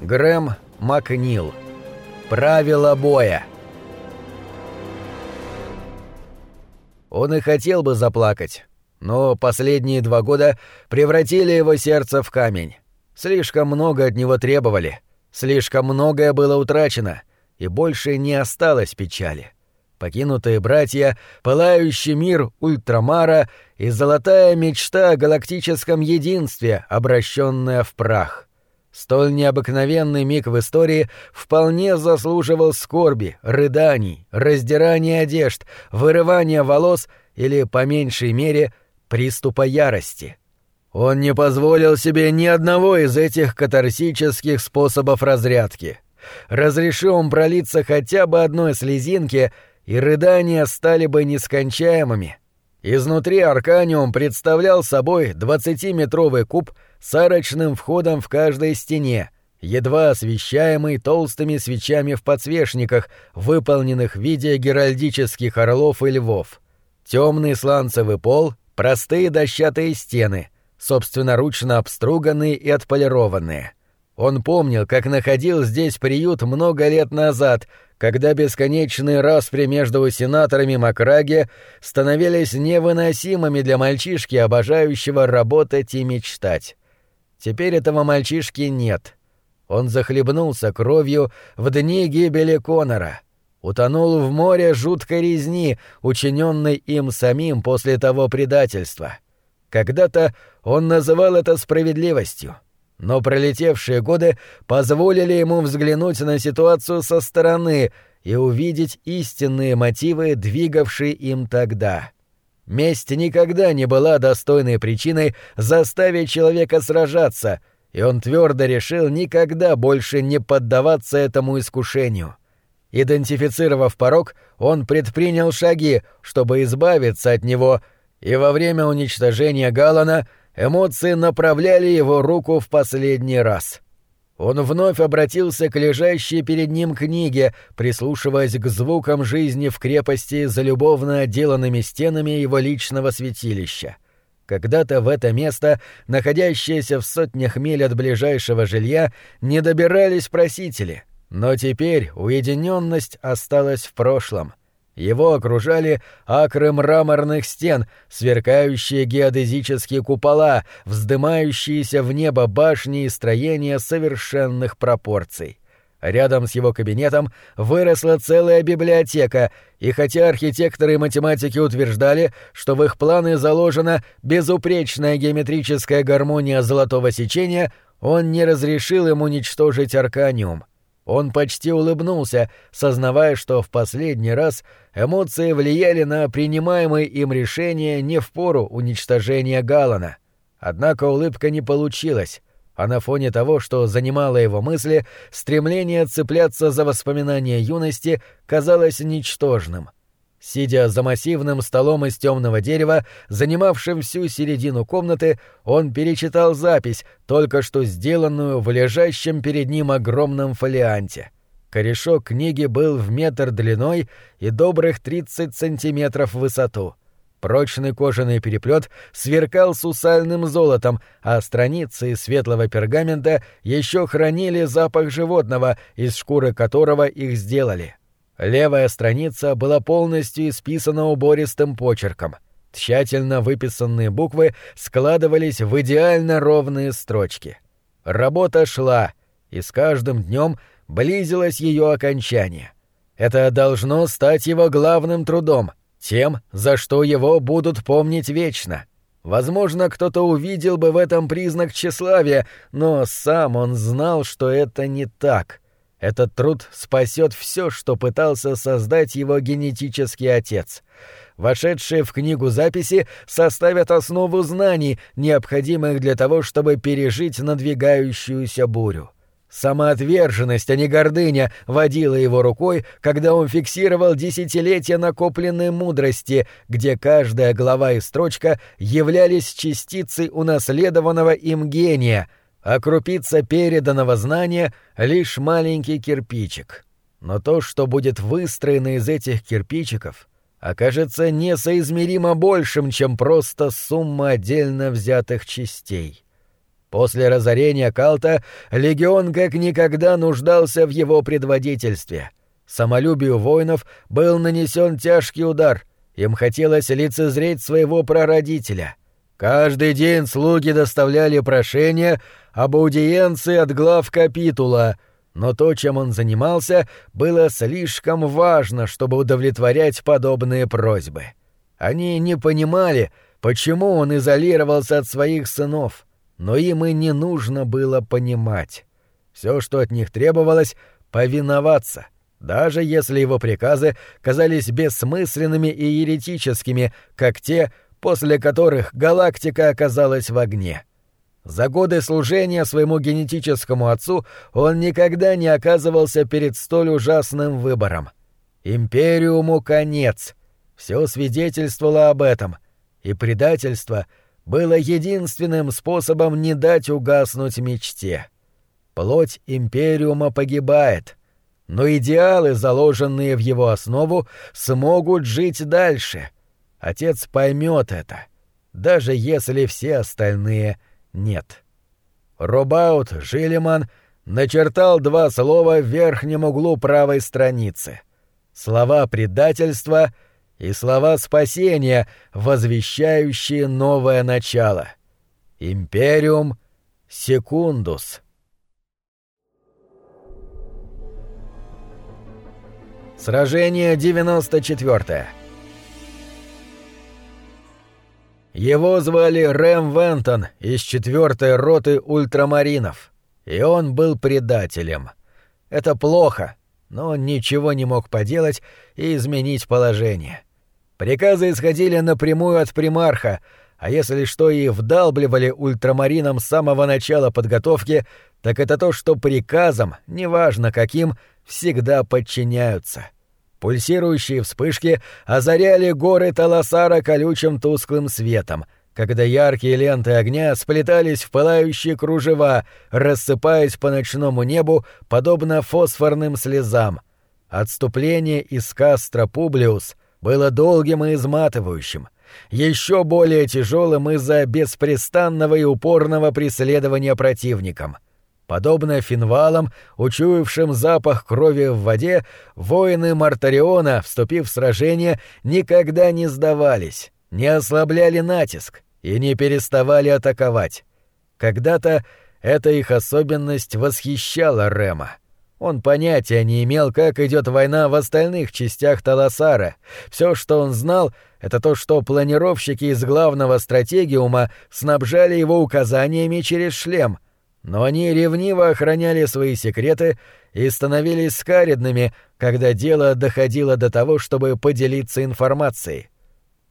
Грэм Макнил. Правила боя. Он и хотел бы заплакать, но последние два года превратили его сердце в камень. Слишком много от него требовали, слишком многое было утрачено, и больше не осталось печали. Покинутые братья, пылающий мир Ультрамара и золотая мечта о галактическом единстве, обращенная в прах. Столь необыкновенный миг в истории вполне заслуживал скорби, рыданий, раздирания одежд, вырывания волос или, по меньшей мере, приступа ярости. Он не позволил себе ни одного из этих катарсических способов разрядки. Разреши он пролиться хотя бы одной слезинки, и рыдания стали бы нескончаемыми. Изнутри Арканиум представлял собой двадцатиметровый куб с арочным входом в каждой стене, едва освещаемый толстыми свечами в подсвечниках, выполненных в виде геральдических орлов и львов. Темный сланцевый пол, простые дощатые стены, собственноручно обструганные и отполированные. Он помнил, как находил здесь приют много лет назад, когда бесконечные распри между сенаторами Макраги становились невыносимыми для мальчишки, обожающего работать и мечтать. Теперь этого мальчишки нет. Он захлебнулся кровью в дни гибели Конора. Утонул в море жуткой резни, учиненной им самим после того предательства. Когда-то он называл это справедливостью. Но пролетевшие годы позволили ему взглянуть на ситуацию со стороны и увидеть истинные мотивы, двигавшие им тогда. Месть никогда не была достойной причиной заставить человека сражаться, и он твердо решил никогда больше не поддаваться этому искушению. Идентифицировав порог, он предпринял шаги, чтобы избавиться от него, и во время уничтожения Галана эмоции направляли его руку в последний раз. Он вновь обратился к лежащей перед ним книге, прислушиваясь к звукам жизни в крепости за любовно отделанными стенами его личного святилища. Когда-то в это место, находящееся в сотнях миль от ближайшего жилья, не добирались просители, но теперь уединенность осталась в прошлом — его окружали акры мраморных стен, сверкающие геодезические купола, вздымающиеся в небо башни и строения совершенных пропорций. Рядом с его кабинетом выросла целая библиотека, и хотя архитекторы и математики утверждали, что в их планы заложена безупречная геометрическая гармония золотого сечения, он не разрешил им уничтожить Арканиум — он почти улыбнулся, сознавая, что в последний раз эмоции влияли на принимаемые им решения не в пору уничтожения Галана. Однако улыбка не получилась, а на фоне того, что занимало его мысли, стремление цепляться за воспоминания юности казалось ничтожным. Сидя за массивным столом из темного дерева, занимавшим всю середину комнаты, он перечитал запись, только что сделанную в лежащем перед ним огромном фолианте. Корешок книги был в метр длиной и добрых 30 сантиметров в высоту. Прочный кожаный переплет сверкал сусальным золотом, а страницы из светлого пергамента еще хранили запах животного, из шкуры которого их сделали. — Левая страница была полностью исписана убористым почерком. Тщательно выписанные буквы складывались в идеально ровные строчки. Работа шла, и с каждым днем близилось ее окончание. Это должно стать его главным трудом, тем, за что его будут помнить вечно. Возможно, кто-то увидел бы в этом признак тщеславия, но сам он знал, что это не так — этот труд спасет все, что пытался создать его генетический отец. Вошедшие в книгу записи составят основу знаний, необходимых для того, чтобы пережить надвигающуюся бурю. Самоотверженность, а не гордыня, водила его рукой, когда он фиксировал десятилетия накопленной мудрости, где каждая глава и строчка являлись частицей унаследованного им гения — а крупица переданного знания — лишь маленький кирпичик. Но то, что будет выстроено из этих кирпичиков, окажется несоизмеримо большим, чем просто сумма отдельно взятых частей. После разорения Калта легион как никогда нуждался в его предводительстве. Самолюбию воинов был нанесен тяжкий удар. Им хотелось лицезреть своего прародителя. Каждый день слуги доставляли прошения об аудиенции от глав капитула, но то, чем он занимался, было слишком важно, чтобы удовлетворять подобные просьбы. Они не понимали, почему он изолировался от своих сынов, но им и не нужно было понимать. Все, что от них требовалось — повиноваться, даже если его приказы казались бессмысленными и еретическими, как те, после которых галактика оказалась в огне. За годы служения своему генетическому отцу он никогда не оказывался перед столь ужасным выбором. Империуму конец. Все свидетельствовало об этом, и предательство было единственным способом не дать угаснуть мечте. Плоть Империума погибает, но идеалы, заложенные в его основу, смогут жить дальше — Отец поймет это, даже если все остальные нет. Робаут Жилиман начертал два слова в верхнем углу правой страницы. Слова предательства и слова спасения, возвещающие новое начало. Империум секундус. Сражение 94. Его звали Рэм Вентон из четвертой роты ультрамаринов, и он был предателем. Это плохо, но он ничего не мог поделать и изменить положение. Приказы исходили напрямую от примарха, а если что и вдалбливали ультрамаринам с самого начала подготовки, так это то, что приказам, неважно каким, всегда подчиняются. Пульсирующие вспышки озаряли горы Таласара колючим тусклым светом, когда яркие ленты огня сплетались в пылающие кружева, рассыпаясь по ночному небу, подобно фосфорным слезам. Отступление из Кастро Публиус было долгим и изматывающим, еще более тяжелым из-за беспрестанного и упорного преследования противником — Подобно финвалам, учуявшим запах крови в воде, воины Мартариона, вступив в сражение, никогда не сдавались, не ослабляли натиск и не переставали атаковать. Когда-то эта их особенность восхищала Рема. Он понятия не имел, как идет война в остальных частях Таласара. Все, что он знал, это то, что планировщики из главного стратегиума снабжали его указаниями через шлем — но они ревниво охраняли свои секреты и становились скаридными, когда дело доходило до того, чтобы поделиться информацией.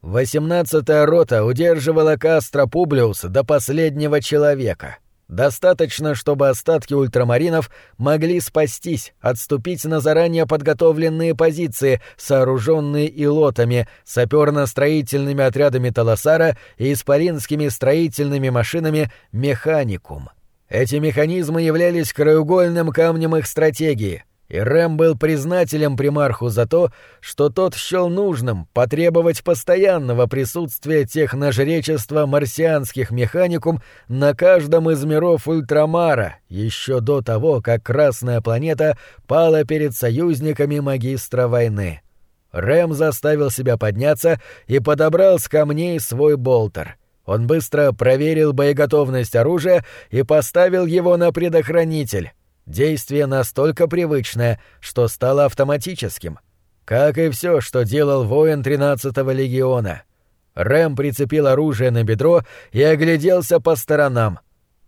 Восемнадцатая рота удерживала Кастро Публиус до последнего человека. Достаточно, чтобы остатки ультрамаринов могли спастись, отступить на заранее подготовленные позиции, сооруженные илотами, саперно-строительными отрядами Таласара и исполинскими строительными машинами «Механикум». Эти механизмы являлись краеугольным камнем их стратегии, и Рэм был признателен примарху за то, что тот счел нужным потребовать постоянного присутствия техножречества марсианских механикум на каждом из миров Ультрамара еще до того, как Красная планета пала перед союзниками магистра войны. Рэм заставил себя подняться и подобрал с камней свой болтер — он быстро проверил боеготовность оружия и поставил его на предохранитель. Действие настолько привычное, что стало автоматическим. Как и все, что делал воин 13-го легиона. Рэм прицепил оружие на бедро и огляделся по сторонам.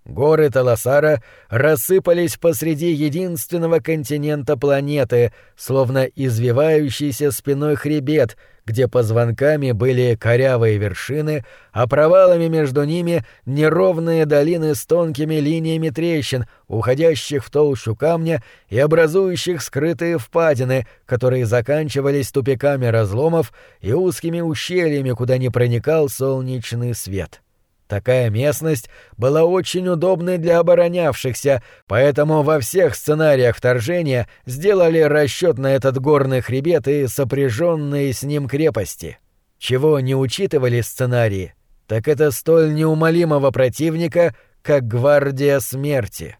Горы Таласара рассыпались посреди единственного континента планеты, словно извивающийся спиной хребет, где позвонками были корявые вершины, а провалами между ними неровные долины с тонкими линиями трещин, уходящих в толщу камня и образующих скрытые впадины, которые заканчивались тупиками разломов и узкими ущельями, куда не проникал солнечный свет. — Такая местность была очень удобной для оборонявшихся, поэтому во всех сценариях вторжения сделали расчет на этот горный хребет и сопряженные с ним крепости. Чего не учитывали сценарии, так это столь неумолимого противника, как гвардия смерти.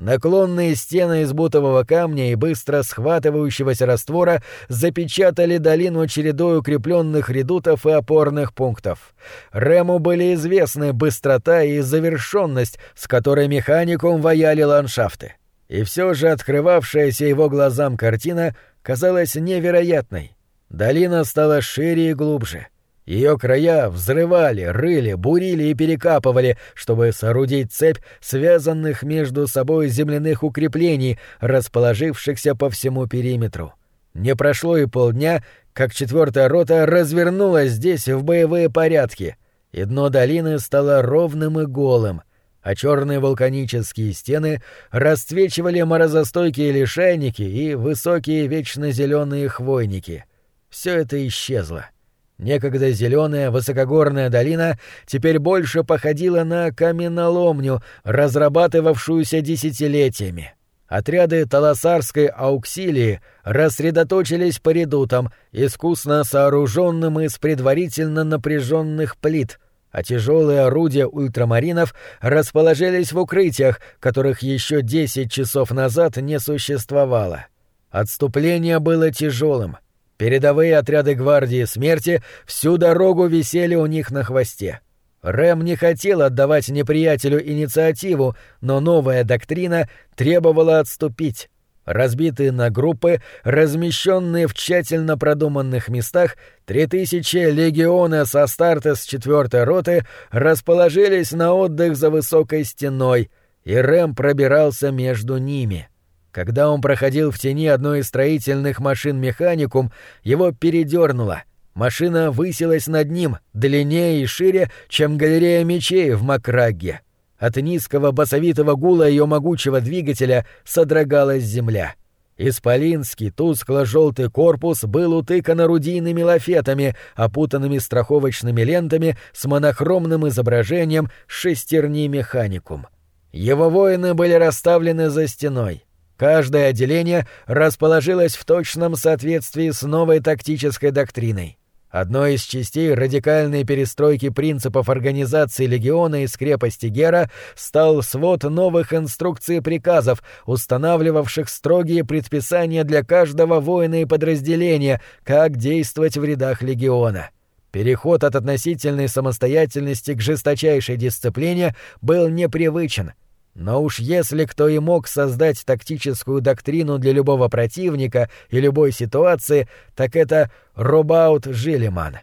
Наклонные стены из бутового камня и быстро схватывающегося раствора запечатали долину чередой укрепленных редутов и опорных пунктов. Рему были известны быстрота и завершенность, с которой механикум ваяли ландшафты. И все же открывавшаяся его глазам картина казалась невероятной. Долина стала шире и глубже — ее края взрывали, рыли, бурили и перекапывали, чтобы соорудить цепь связанных между собой земляных укреплений, расположившихся по всему периметру. Не прошло и полдня, как четвертая рота развернулась здесь в боевые порядки, и дно долины стало ровным и голым, а черные вулканические стены расцвечивали морозостойкие лишайники и высокие вечно зеленые хвойники. Все это исчезло. — Некогда зеленая высокогорная долина теперь больше походила на каменоломню, разрабатывавшуюся десятилетиями. Отряды Таласарской ауксилии рассредоточились по редутам, искусно сооруженным из предварительно напряженных плит, а тяжелые орудия ультрамаринов расположились в укрытиях, которых еще десять часов назад не существовало. Отступление было тяжелым — Передовые отряды гвардии смерти всю дорогу висели у них на хвосте. Рэм не хотел отдавать неприятелю инициативу, но новая доктрина требовала отступить. Разбитые на группы, размещенные в тщательно продуманных местах, три тысячи легиона со старта с четвертой роты расположились на отдых за высокой стеной, и Рэм пробирался между ними. Когда он проходил в тени одной из строительных машин механикум, его передернуло. Машина высилась над ним, длиннее и шире, чем галерея мечей в Макрагге. От низкого басовитого гула ее могучего двигателя содрогалась земля. Исполинский тускло-желтый корпус был утыкан орудийными лафетами, опутанными страховочными лентами с монохромным изображением шестерни механикум. Его воины были расставлены за стеной — Каждое отделение расположилось в точном соответствии с новой тактической доктриной. Одной из частей радикальной перестройки принципов организации легиона из крепости Гера стал свод новых инструкций и приказов, устанавливавших строгие предписания для каждого воина и подразделения, как действовать в рядах легиона. Переход от относительной самостоятельности к жесточайшей дисциплине был непривычен — но уж если кто и мог создать тактическую доктрину для любого противника и любой ситуации, так это Робаут Жилиман.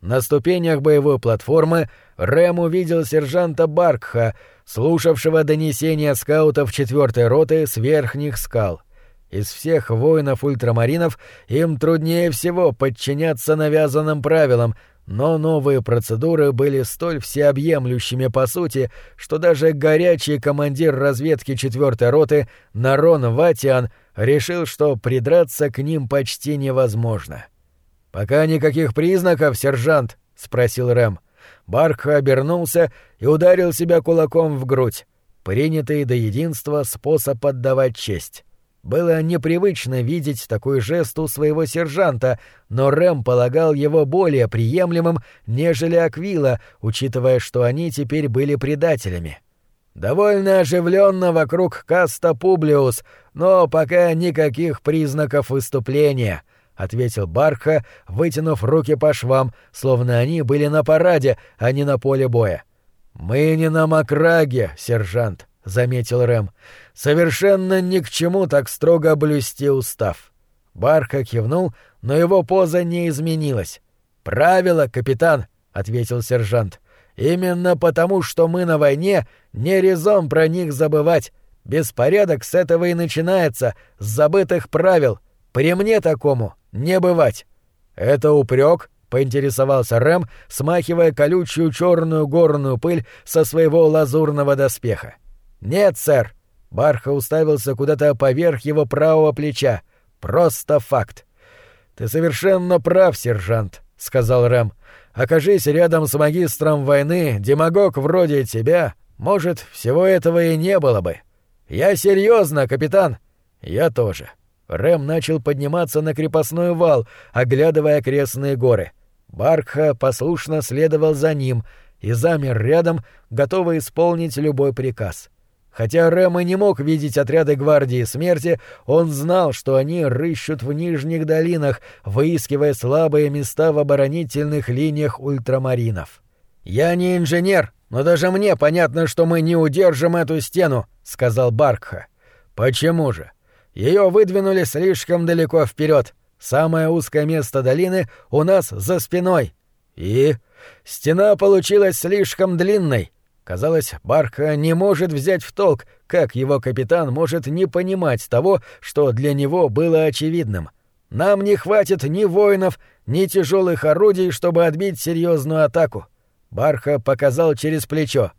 На ступенях боевой платформы Рэм увидел сержанта Баркха, слушавшего донесения скаутов четвертой роты с верхних скал. Из всех воинов-ультрамаринов им труднее всего подчиняться навязанным правилам, но новые процедуры были столь всеобъемлющими по сути, что даже горячий командир разведки четвертой роты Нарон Ватиан решил, что придраться к ним почти невозможно. «Пока никаких признаков, сержант?» — спросил Рэм. Барха обернулся и ударил себя кулаком в грудь. Принятый до единства способ отдавать честь. Было непривычно видеть такой жест у своего сержанта, но Рэм полагал его более приемлемым, нежели Аквила, учитывая, что они теперь были предателями. «Довольно оживленно вокруг Каста Публиус, но пока никаких признаков выступления», — ответил Барха, вытянув руки по швам, словно они были на параде, а не на поле боя. «Мы не на Макраге, сержант. — заметил Рэм. «Совершенно ни к чему так строго блюсти устав». Барха кивнул, но его поза не изменилась. «Правило, капитан», — ответил сержант. «Именно потому, что мы на войне, не резон про них забывать. Беспорядок с этого и начинается, с забытых правил. При мне такому не бывать». «Это упрек?» — поинтересовался Рэм, смахивая колючую черную горную пыль со своего лазурного доспеха. «Нет, сэр!» Барха уставился куда-то поверх его правого плеча. «Просто факт!» «Ты совершенно прав, сержант», — сказал Рэм. «Окажись рядом с магистром войны, демагог вроде тебя, может, всего этого и не было бы». «Я серьезно, капитан!» «Я тоже». Рэм начал подниматься на крепостной вал, оглядывая окрестные горы. Барха послушно следовал за ним — и замер рядом, готовый исполнить любой приказ. Хотя Рэм и не мог видеть отряды гвардии смерти, он знал, что они рыщут в нижних долинах, выискивая слабые места в оборонительных линиях ультрамаринов. «Я не инженер, но даже мне понятно, что мы не удержим эту стену», — сказал Баркха. «Почему же? Ее выдвинули слишком далеко вперед. Самое узкое место долины у нас за спиной. И стена получилась слишком длинной. Казалось, Барка не может взять в толк, как его капитан может не понимать того, что для него было очевидным. Нам не хватит ни воинов, ни тяжелых орудий, чтобы отбить серьезную атаку. Барха показал через плечо.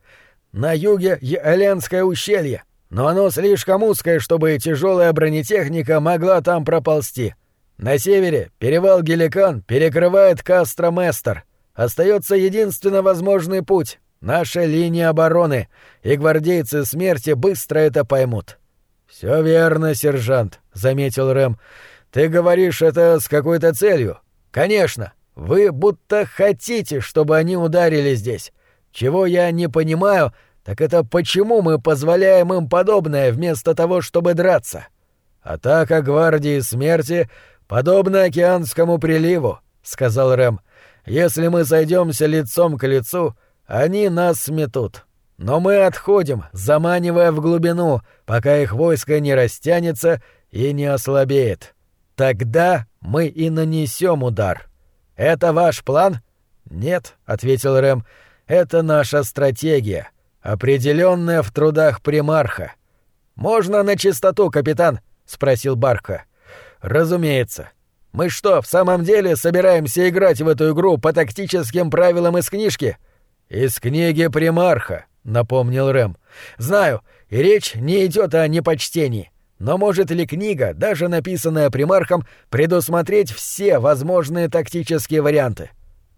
На юге Еленское ущелье, но оно слишком узкое, чтобы тяжелая бронетехника могла там проползти. На севере перевал Геликан перекрывает Кастроместер. Остается единственно возможный путь — наша линия обороны, и гвардейцы смерти быстро это поймут. Все верно, сержант, заметил Рэм. Ты говоришь это с какой-то целью? Конечно. Вы будто хотите, чтобы они ударили здесь. Чего я не понимаю, так это почему мы позволяем им подобное вместо того, чтобы драться. Атака гвардии смерти подобна океанскому приливу, сказал Рэм. Если мы сойдемся лицом к лицу, они нас сметут. Но мы отходим, заманивая в глубину, пока их войско не растянется и не ослабеет. Тогда мы и нанесем удар. Это ваш план? Нет, ответил Рэм. Это наша стратегия, определенная в трудах примарха. Можно на чистоту, капитан? спросил Барха. Разумеется. Мы что, в самом деле собираемся играть в эту игру по тактическим правилам из книжки? Из книги Примарха, напомнил Рэм. Знаю, и речь не идет о непочтении. Но может ли книга, даже написанная Примархом, предусмотреть все возможные тактические варианты?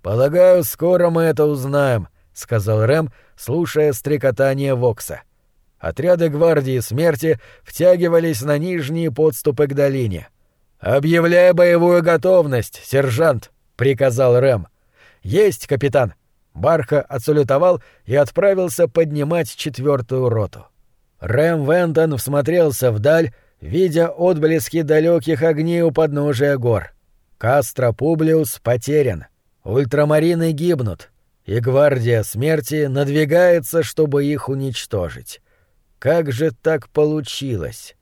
Полагаю, скоро мы это узнаем, сказал Рэм, слушая стрекотание Вокса. Отряды гвардии смерти втягивались на нижние подступы к долине. «Объявляй боевую готовность, сержант!» — приказал Рэм. «Есть, капитан!» Барха отсалютовал и отправился поднимать четвертую роту. Рэм Вентон всмотрелся вдаль, видя отблески далеких огней у подножия гор. Кастро Публиус потерян. Ультрамарины гибнут. И гвардия смерти надвигается, чтобы их уничтожить. Как же так получилось?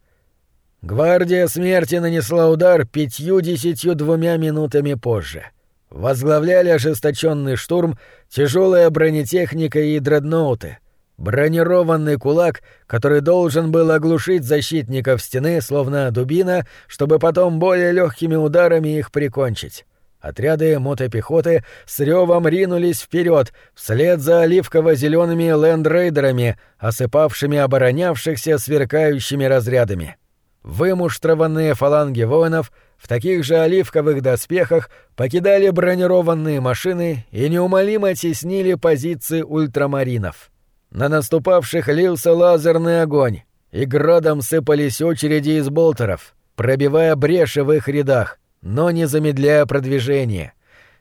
Гвардия смерти нанесла удар пятью-десятью двумя минутами позже. Возглавляли ожесточенный штурм тяжелая бронетехника и дредноуты. Бронированный кулак, который должен был оглушить защитников стены, словно дубина, чтобы потом более легкими ударами их прикончить. Отряды мотопехоты с ревом ринулись вперед, вслед за оливково-зелеными лендрейдерами, осыпавшими оборонявшихся сверкающими разрядами. Вымуштрованные фаланги воинов в таких же оливковых доспехах покидали бронированные машины и неумолимо теснили позиции ультрамаринов. На наступавших лился лазерный огонь, и градом сыпались очереди из болтеров, пробивая бреши в их рядах, но не замедляя продвижение.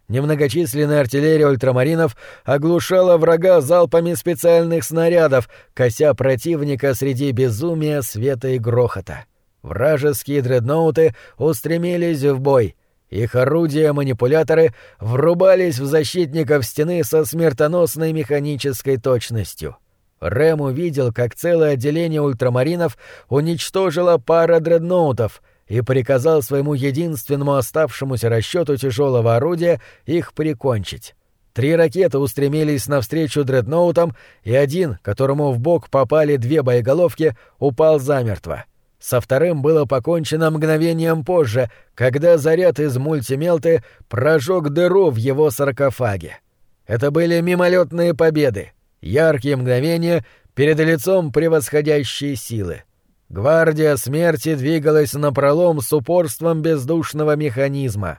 Немногочисленная артиллерия ультрамаринов оглушала врага залпами специальных снарядов, кося противника среди безумия, света и грохота. Вражеские дредноуты устремились в бой. Их орудия-манипуляторы врубались в защитников стены со смертоносной механической точностью. Рэм увидел, как целое отделение ультрамаринов уничтожило пара дредноутов и приказал своему единственному оставшемуся расчету тяжелого орудия их прикончить. Три ракеты устремились навстречу дредноутам, и один, которому в бок попали две боеголовки, упал замертво. Со вторым было покончено мгновением позже, когда заряд из мультимелты прожег дыру в его саркофаге. Это были мимолетные победы, яркие мгновения перед лицом превосходящей силы. Гвардия смерти двигалась напролом с упорством бездушного механизма.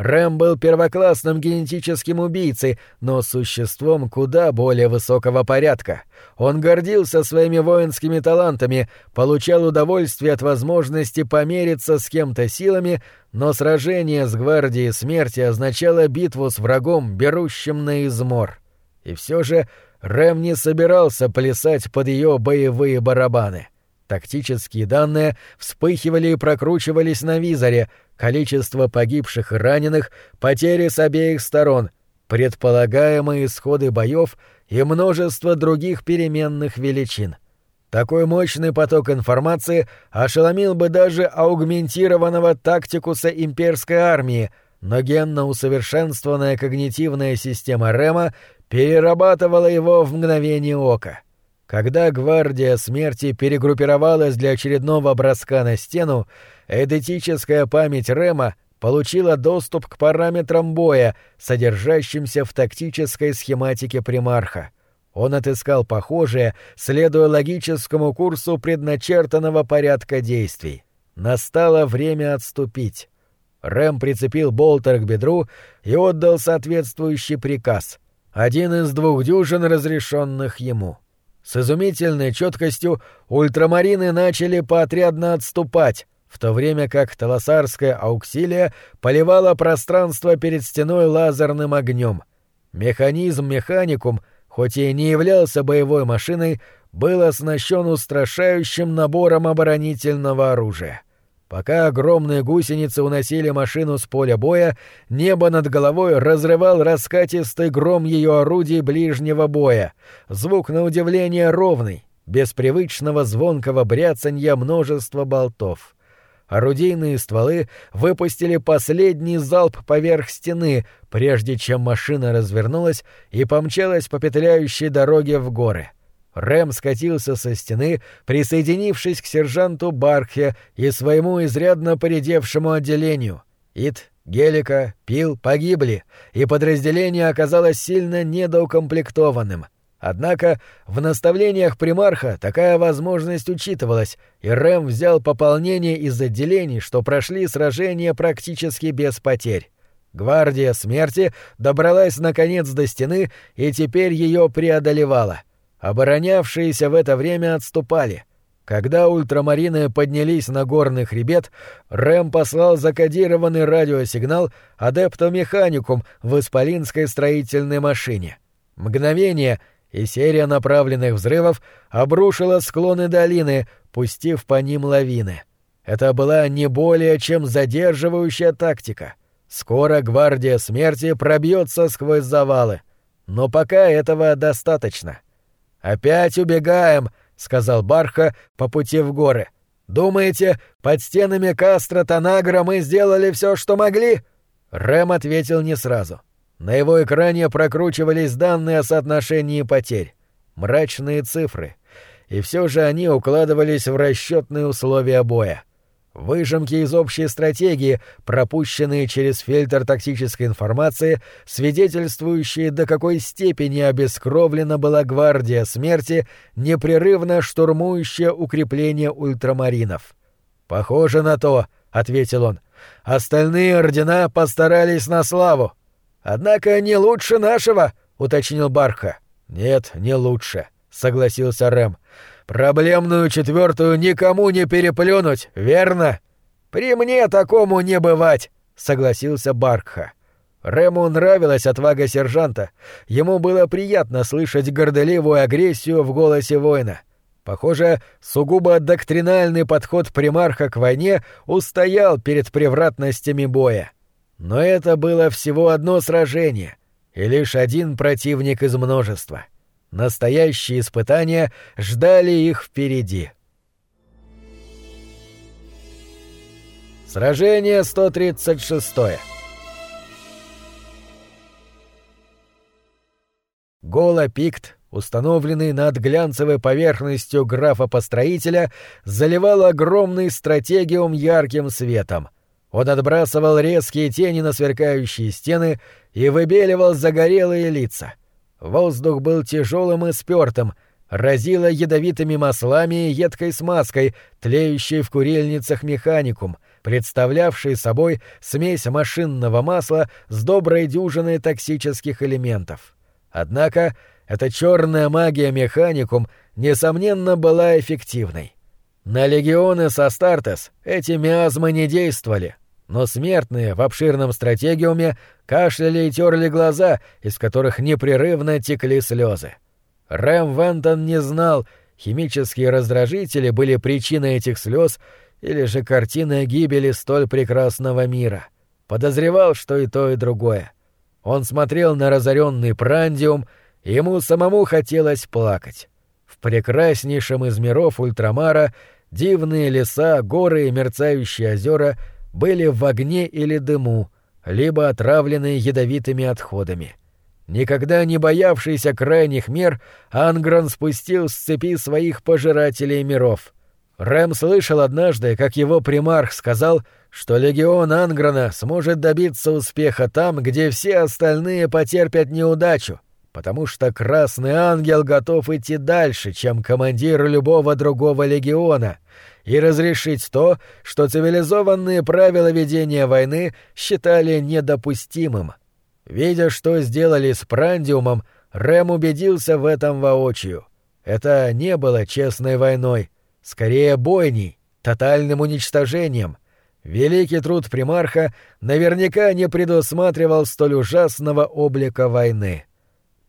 Рэм был первоклассным генетическим убийцей, но существом куда более высокого порядка. Он гордился своими воинскими талантами, получал удовольствие от возможности помериться с кем-то силами, но сражение с гвардией смерти означало битву с врагом, берущим на измор. И все же Рэм не собирался плясать под ее боевые барабаны. Тактические данные вспыхивали и прокручивались на визоре, количество погибших и раненых, потери с обеих сторон, предполагаемые исходы боев и множество других переменных величин. Такой мощный поток информации ошеломил бы даже аугментированного тактикуса имперской армии, но генно усовершенствованная когнитивная система Рема перерабатывала его в мгновение ока. Когда гвардия смерти перегруппировалась для очередного броска на стену, эдетическая память Рема получила доступ к параметрам боя, содержащимся в тактической схематике примарха. Он отыскал похожее, следуя логическому курсу предначертанного порядка действий. Настало время отступить. Рэм прицепил болтер к бедру и отдал соответствующий приказ. Один из двух дюжин, разрешенных ему. С изумительной четкостью ультрамарины начали поотрядно отступать, в то время как таласарская ауксилия поливала пространство перед стеной лазерным огнем. Механизм механикум, хоть и не являлся боевой машиной, был оснащен устрашающим набором оборонительного оружия. Пока огромные гусеницы уносили машину с поля боя, небо над головой разрывал раскатистый гром ее орудий ближнего боя. Звук, на удивление, ровный, без привычного звонкого бряцанья множества болтов. Орудийные стволы выпустили последний залп поверх стены, прежде чем машина развернулась и помчалась по петляющей дороге в горы. — Рэм скатился со стены, присоединившись к сержанту Бархе и своему изрядно поредевшему отделению. Ит, Гелика, Пил погибли, и подразделение оказалось сильно недоукомплектованным. Однако в наставлениях примарха такая возможность учитывалась, и Рэм взял пополнение из отделений, что прошли сражения практически без потерь. Гвардия смерти добралась наконец до стены и теперь ее преодолевала — Оборонявшиеся в это время отступали. Когда ультрамарины поднялись на горный хребет, Рэм послал закодированный радиосигнал адепту-механикум в исполинской строительной машине. Мгновение, и серия направленных взрывов обрушила склоны долины, пустив по ним лавины. Это была не более чем задерживающая тактика. Скоро гвардия смерти пробьется сквозь завалы. Но пока этого достаточно. — «Опять убегаем», — сказал Барха по пути в горы. «Думаете, под стенами Кастро Танагра мы сделали все, что могли?» Рэм ответил не сразу. На его экране прокручивались данные о соотношении потерь. Мрачные цифры. И все же они укладывались в расчетные условия боя. Выжимки из общей стратегии, пропущенные через фильтр тактической информации, свидетельствующие, до какой степени обескровлена была гвардия смерти, непрерывно штурмующая укрепление ультрамаринов. «Похоже на то», — ответил он. «Остальные ордена постарались на славу». «Однако не лучше нашего», — уточнил Барха. «Нет, не лучше», — согласился Рэм. Проблемную четвертую никому не переплюнуть, верно? При мне такому не бывать, согласился Баркха. Рему нравилась отвага сержанта. Ему было приятно слышать горделивую агрессию в голосе воина. Похоже, сугубо доктринальный подход примарха к войне устоял перед превратностями боя. Но это было всего одно сражение, и лишь один противник из множества — Настоящие испытания ждали их впереди. Сражение 136. Гола-пикт, установленный над глянцевой поверхностью графа-построителя, заливал огромный стратегиум ярким светом. Он отбрасывал резкие тени на сверкающие стены и выбеливал загорелые лица — Воздух был тяжелым и спёртым, разило ядовитыми маслами и едкой смазкой, тлеющей в курильницах механикум, представлявшей собой смесь машинного масла с доброй дюжиной токсических элементов. Однако эта черная магия механикум, несомненно, была эффективной. На легионы со Стартес эти миазмы не действовали, но смертные в обширном стратегиуме кашляли и терли глаза, из которых непрерывно текли слезы. Рэм Вентон не знал, химические раздражители были причиной этих слез или же картина гибели столь прекрасного мира. Подозревал, что и то, и другое. Он смотрел на разоренный прандиум, и ему самому хотелось плакать. В прекраснейшем из миров Ультрамара дивные леса, горы и мерцающие озера были в огне или дыму, либо отравленные ядовитыми отходами. Никогда не боявшийся крайних мер, Ангрон спустил с цепи своих пожирателей миров. Рэм слышал однажды, как его примарх сказал, что легион Ангрона сможет добиться успеха там, где все остальные потерпят неудачу, потому что Красный Ангел готов идти дальше, чем командир любого другого легиона, и разрешить то, что цивилизованные правила ведения войны считали недопустимым. Видя, что сделали с Прандиумом, Рэм убедился в этом воочию. Это не было честной войной, скорее бойней, тотальным уничтожением. Великий труд примарха наверняка не предусматривал столь ужасного облика войны.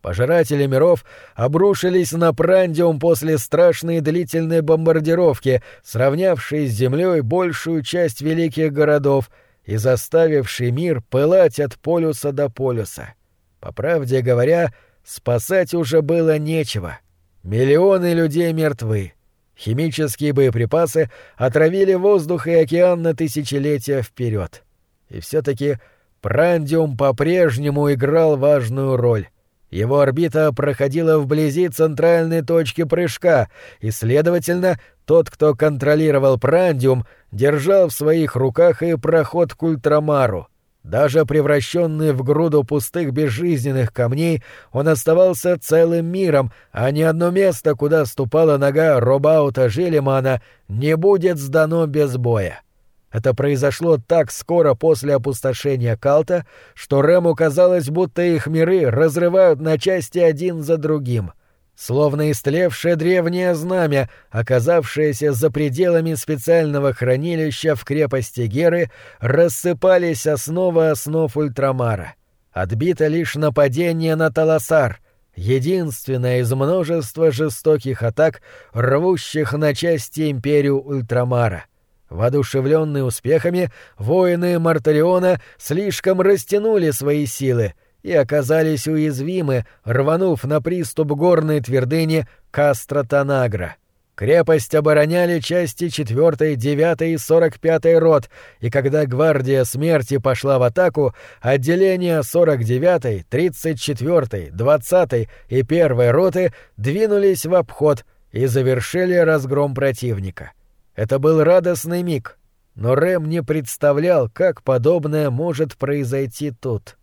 Пожиратели миров обрушились на Прандиум после страшной длительной бомбардировки, сравнявшей с землей большую часть великих городов и заставившей мир пылать от полюса до полюса. По правде говоря, спасать уже было нечего. Миллионы людей мертвы. Химические боеприпасы отравили воздух и океан на тысячелетия вперед. И все-таки Прандиум по-прежнему играл важную роль. Его орбита проходила вблизи центральной точки прыжка, и, следовательно, тот, кто контролировал Прандиум, держал в своих руках и проход к Ультрамару. Даже превращенный в груду пустых безжизненных камней, он оставался целым миром, а ни одно место, куда ступала нога Робаута Жилимана, не будет сдано без боя. Это произошло так скоро после опустошения Калта, что Рэму казалось, будто их миры разрывают на части один за другим. Словно истлевшее древнее знамя, оказавшееся за пределами специального хранилища в крепости Геры, рассыпались основы основ Ультрамара. Отбито лишь нападение на Таласар — единственное из множества жестоких атак, рвущих на части империю Ультрамара. Воодушевленные успехами, воины Мартариона слишком растянули свои силы и оказались уязвимы, рванув на приступ горной твердыни Кастро-Танагра. Крепость обороняли части 4, 9 и 45 рот, и когда гвардия смерти пошла в атаку, отделения 49, 34, 20 и 1 роты двинулись в обход и завершили разгром противника. — это был радостный миг, но Рэм не представлял, как подобное может произойти тут.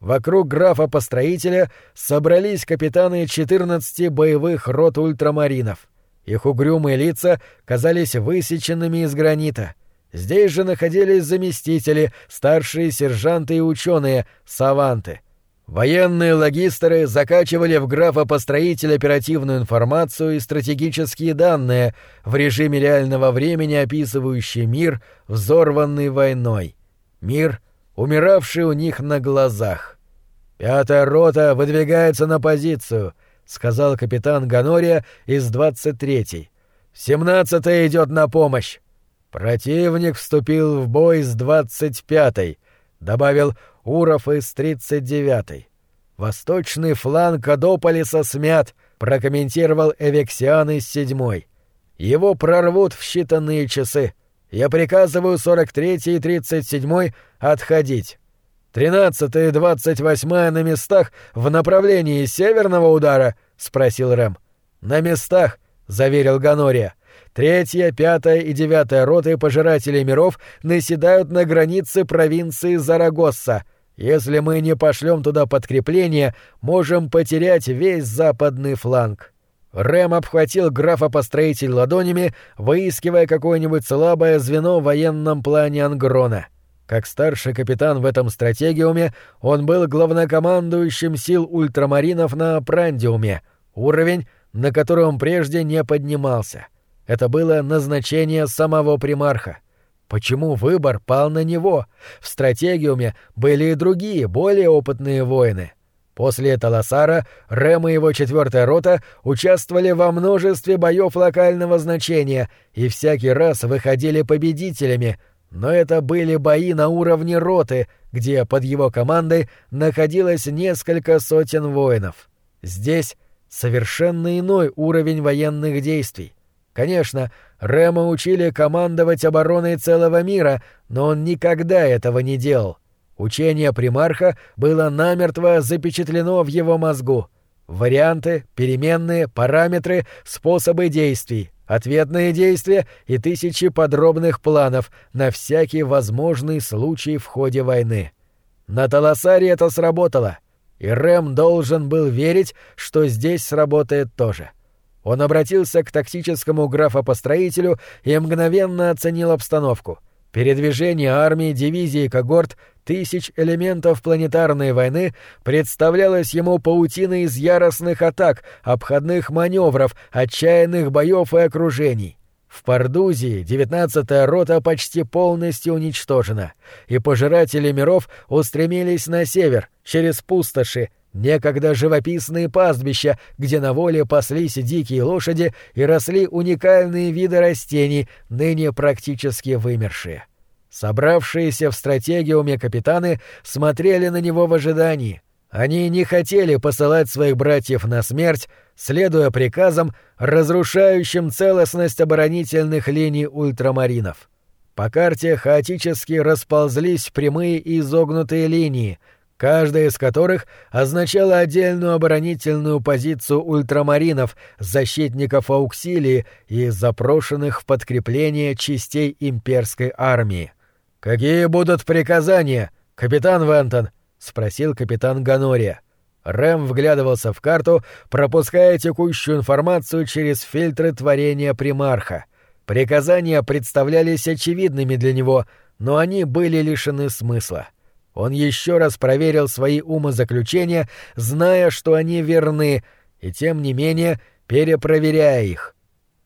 Вокруг графа-построителя собрались капитаны 14 боевых рот ультрамаринов. Их угрюмые лица казались высеченными из гранита. Здесь же находились заместители, старшие сержанты и ученые, саванты. Военные логистеры закачивали в графа-построитель оперативную информацию и стратегические данные в режиме реального времени, описывающий мир, взорванный войной. Мир, умиравший у них на глазах. «Пятая рота выдвигается на позицию», — сказал капитан Ганория из 23-й. «Семнадцатая идет на помощь». Противник вступил в бой с 25-й, добавил Уров из 39-й. Восточный фланг Адополиса смят, прокомментировал Эвексиан из 7-й. Его прорвут в считанные часы. Я приказываю 43-й и 37-й отходить. 13-я и 28-я на местах в направлении северного удара? спросил Рэм. На местах, заверил Ганория. Третья, пятая и девятая роты пожирателей миров наседают на границе провинции Зарагосса. Если мы не пошлем туда подкрепление, можем потерять весь западный фланг. Рэм обхватил графа-построитель ладонями, выискивая какое-нибудь слабое звено в военном плане Ангрона. Как старший капитан в этом стратегиуме, он был главнокомандующим сил ультрамаринов на Прандиуме, уровень, на который он прежде не поднимался. Это было назначение самого примарха. Почему выбор пал на него? В стратегиуме были и другие, более опытные воины. После Таласара Рэм и его четвертая рота участвовали во множестве боев локального значения и всякий раз выходили победителями, но это были бои на уровне роты, где под его командой находилось несколько сотен воинов. Здесь совершенно иной уровень военных действий. Конечно, Рэма учили командовать обороной целого мира, но он никогда этого не делал. Учение примарха было намертво запечатлено в его мозгу. Варианты, переменные, параметры, способы действий, ответные действия и тысячи подробных планов на всякий возможный случай в ходе войны. На Таласаре это сработало, и Рэм должен был верить, что здесь сработает тоже. Он обратился к тактическому графопостроителю и мгновенно оценил обстановку. Передвижение армии, дивизии, когорт, тысяч элементов планетарной войны представлялось ему паутиной из яростных атак, обходных маневров, отчаянных боев и окружений. В Пардузии девятнадцатая рота почти полностью уничтожена, и пожиратели миров устремились на север, через пустоши, некогда живописные пастбища, где на воле паслись дикие лошади и росли уникальные виды растений, ныне практически вымершие. Собравшиеся в стратегиуме капитаны смотрели на него в ожидании. Они не хотели посылать своих братьев на смерть, следуя приказам, разрушающим целостность оборонительных линий ультрамаринов. По карте хаотически расползлись прямые и изогнутые линии, каждая из которых означала отдельную оборонительную позицию ультрамаринов, защитников ауксилии и запрошенных в подкрепление частей имперской армии. «Какие будут приказания, капитан Вентон?» — спросил капитан Ганория. Рэм вглядывался в карту, пропуская текущую информацию через фильтры творения примарха. Приказания представлялись очевидными для него, но они были лишены смысла. Он еще раз проверил свои умозаключения, зная, что они верны, и тем не менее перепроверяя их.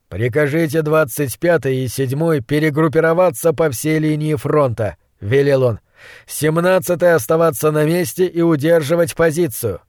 «Прикажите 25-й и 7-й перегруппироваться по всей линии фронта», — велел он. «17-й оставаться на месте и удерживать позицию».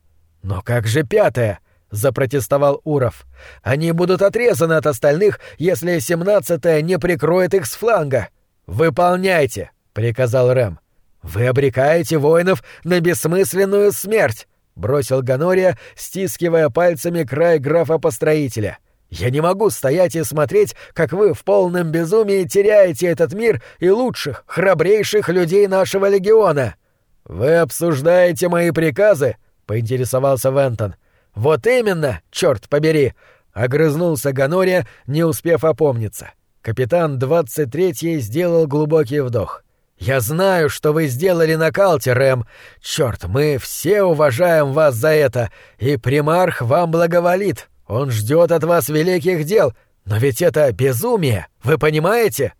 «Но как же пятая?» — запротестовал Уров. «Они будут отрезаны от остальных, если 17-я не прикроет их с фланга». «Выполняйте», — приказал Рэм. «Вы обрекаете воинов на бессмысленную смерть», — бросил Ганория, стискивая пальцами край графа-построителя. — я не могу стоять и смотреть, как вы в полном безумии теряете этот мир и лучших, храбрейших людей нашего легиона. Вы обсуждаете мои приказы? поинтересовался Вентон. Вот именно, черт побери, огрызнулся Ганория, не успев опомниться. Капитан 23-й сделал глубокий вдох. «Я знаю, что вы сделали на Калте, Рэм. Черт, мы все уважаем вас за это, и примарх вам благоволит. Он ждет от вас великих дел, но ведь это безумие, вы понимаете?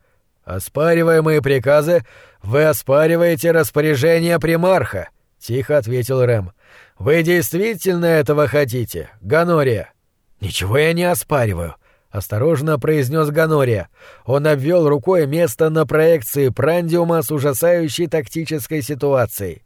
Оспариваемые приказы, вы оспариваете распоряжение примарха, тихо ответил Рэм. Вы действительно этого хотите, Ганория? Ничего я не оспариваю, осторожно произнес Ганория. Он обвел рукой место на проекции Прандиума с ужасающей тактической ситуацией.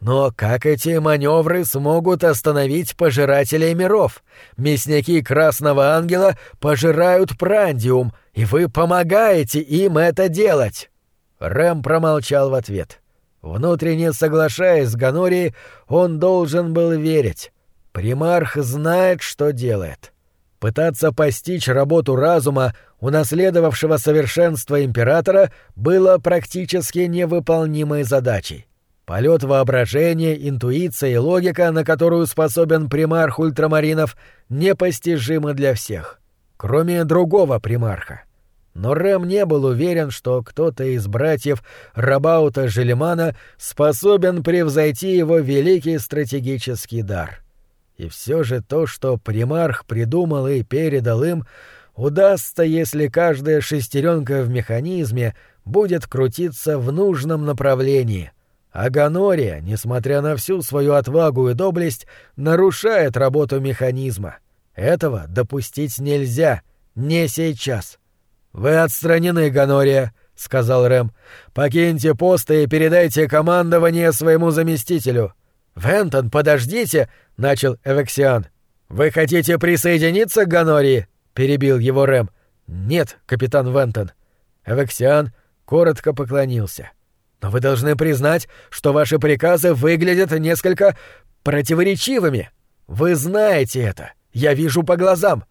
Но как эти маневры смогут остановить пожирателей миров? Мясники Красного Ангела пожирают прандиум, и вы помогаете им это делать. Рэм промолчал в ответ. Внутренне соглашаясь с Ганорией, он должен был верить. Примарх знает, что делает. Пытаться постичь работу разума, унаследовавшего совершенство императора, было практически невыполнимой задачей. Полет воображения, интуиция и логика, на которую способен примарх ультрамаринов, непостижимы для всех. Кроме другого примарха. Но Рэм не был уверен, что кто-то из братьев Рабаута Желемана способен превзойти его великий стратегический дар. И все же то, что примарх придумал и передал им, удастся, если каждая шестеренка в механизме будет крутиться в нужном направлении — а Ганория, несмотря на всю свою отвагу и доблесть, нарушает работу механизма. Этого допустить нельзя. Не сейчас. «Вы отстранены, Ганория», — сказал Рэм. «Покиньте пост и передайте командование своему заместителю». «Вентон, подождите!» — начал Эвексиан. «Вы хотите присоединиться к Ганории?» — перебил его Рэм. «Нет, капитан Вентон». Эвексиан коротко поклонился. «Но вы должны признать, что ваши приказы выглядят несколько противоречивыми. Вы знаете это. Я вижу по глазам.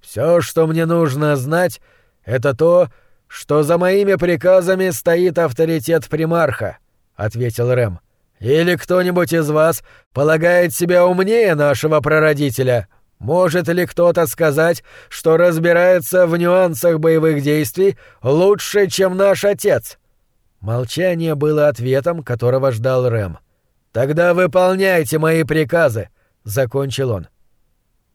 Все, что мне нужно знать, это то, что за моими приказами стоит авторитет примарха, ответил Рэм. Или кто-нибудь из вас полагает себя умнее нашего прародителя? Может ли кто-то сказать, что разбирается в нюансах боевых действий лучше, чем наш отец? Молчание было ответом, которого ждал Рэм. Тогда выполняйте мои приказы, закончил он.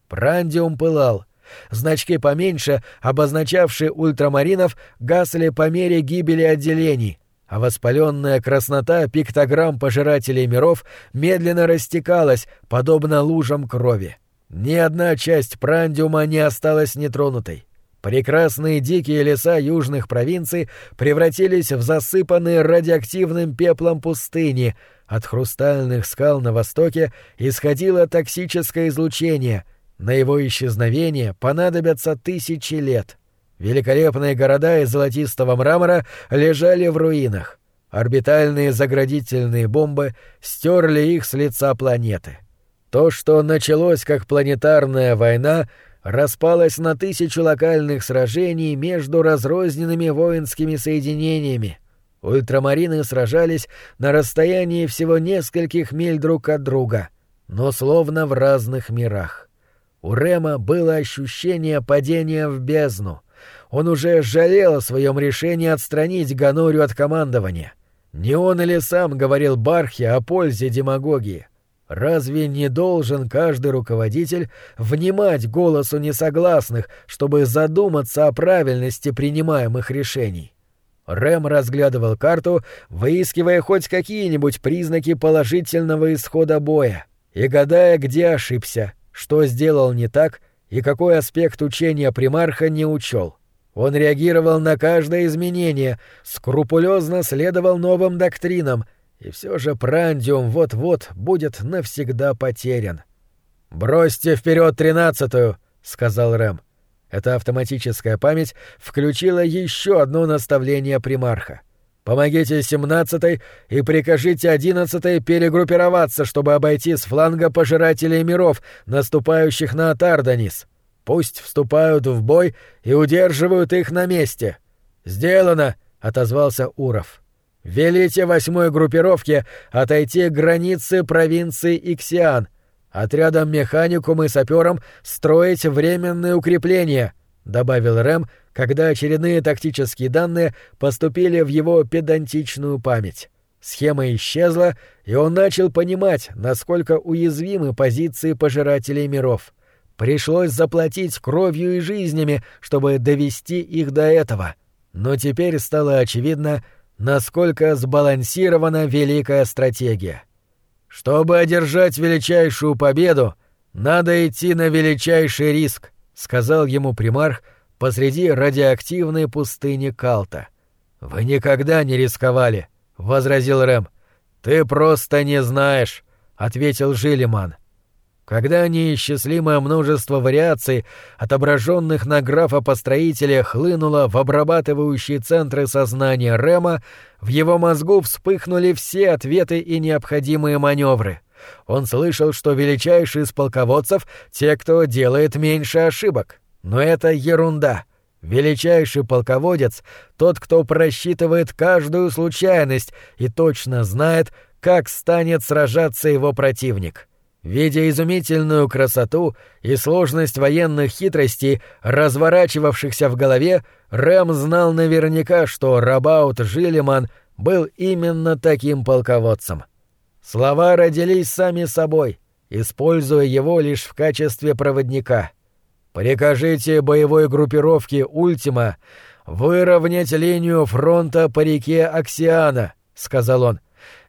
Прандиум пылал. Значки поменьше, обозначавшие ультрамаринов, гасли по мере гибели отделений, а воспаленная краснота пиктограмм пожирателей миров медленно растекалась, подобно лужам крови. Ни одна часть прандиума не осталась нетронутой. Прекрасные дикие леса южных провинций превратились в засыпанные радиоактивным пеплом пустыни, от хрустальных скал на востоке исходило токсическое излучение, на его исчезновение понадобятся тысячи лет. Великолепные города из золотистого мрамора лежали в руинах. Орбитальные заградительные бомбы стерли их с лица планеты. То, что началось как планетарная война, распалось на тысячу локальных сражений между разрозненными воинскими соединениями. Ультрамарины сражались на расстоянии всего нескольких миль друг от друга, но словно в разных мирах. У Рема было ощущение падения в бездну. Он уже жалел о своем решении отстранить Ганорию от командования. Не он или сам говорил Бархе о пользе демагогии. Разве не должен каждый руководитель внимать голосу несогласных, чтобы задуматься о правильности принимаемых решений? Рэм разглядывал карту, выискивая хоть какие-нибудь признаки положительного исхода боя, и гадая, где ошибся, что сделал не так и какой аспект учения примарха не учел. Он реагировал на каждое изменение, скрупулезно следовал новым доктринам — и все же Прандиум вот-вот будет навсегда потерян. «Бросьте вперед тринадцатую!» — сказал Рэм. Эта автоматическая память включила еще одно наставление примарха. «Помогите семнадцатой и прикажите одиннадцатой перегруппироваться, чтобы обойти с фланга пожирателей миров, наступающих на Тарданис. Пусть вступают в бой и удерживают их на месте». «Сделано!» — отозвался Уров. Велите восьмой группировке отойти к границе провинции Иксиан, отрядом механикум и саперам строить временные укрепления, добавил Рэм, когда очередные тактические данные поступили в его педантичную память. Схема исчезла, и он начал понимать, насколько уязвимы позиции пожирателей миров. Пришлось заплатить кровью и жизнями, чтобы довести их до этого. Но теперь стало очевидно, насколько сбалансирована великая стратегия. Чтобы одержать величайшую победу, надо идти на величайший риск, сказал ему примарх посреди радиоактивной пустыни Калта. Вы никогда не рисковали, возразил Рэм. Ты просто не знаешь, ответил Жилиман. Когда неисчислимое множество вариаций, отображенных на графа-построителя, хлынуло в обрабатывающие центры сознания Рема, в его мозгу вспыхнули все ответы и необходимые маневры. Он слышал, что величайший из полководцев — те, кто делает меньше ошибок. Но это ерунда. Величайший полководец — тот, кто просчитывает каждую случайность и точно знает, как станет сражаться его противник. — Видя изумительную красоту и сложность военных хитростей, разворачивавшихся в голове, Рэм знал наверняка, что Рабаут Жилиман был именно таким полководцем. Слова родились сами собой, используя его лишь в качестве проводника. «Прикажите боевой группировке «Ультима» выровнять линию фронта по реке Оксиана», — сказал он.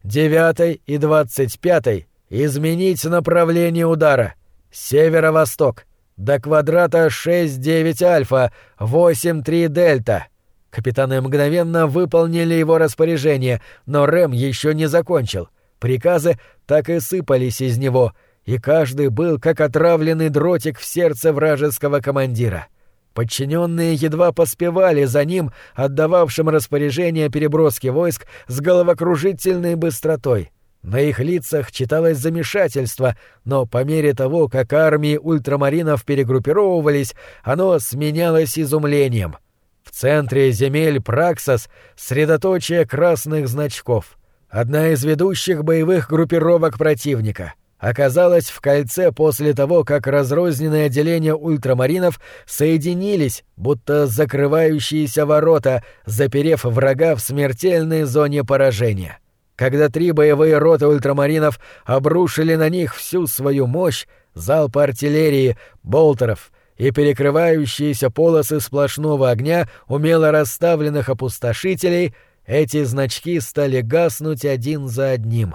«Девятой и двадцать пятой — Изменить направление удара. Северо-восток. До квадрата 6-9 альфа, 8-3 дельта. Капитаны мгновенно выполнили его распоряжение, но Рэм еще не закончил. Приказы так и сыпались из него, и каждый был как отравленный дротик в сердце вражеского командира. Подчиненные едва поспевали за ним, отдававшим распоряжение переброски войск с головокружительной быстротой. На их лицах читалось замешательство, но по мере того, как армии ультрамаринов перегруппировывались, оно сменялось изумлением. В центре земель Праксос — средоточие красных значков. Одна из ведущих боевых группировок противника — оказалась в кольце после того, как разрозненные отделения ультрамаринов соединились, будто закрывающиеся ворота, заперев врага в смертельной зоне поражения. Когда три боевые роты ультрамаринов обрушили на них всю свою мощь, залпы артиллерии, болтеров и перекрывающиеся полосы сплошного огня умело расставленных опустошителей, эти значки стали гаснуть один за одним.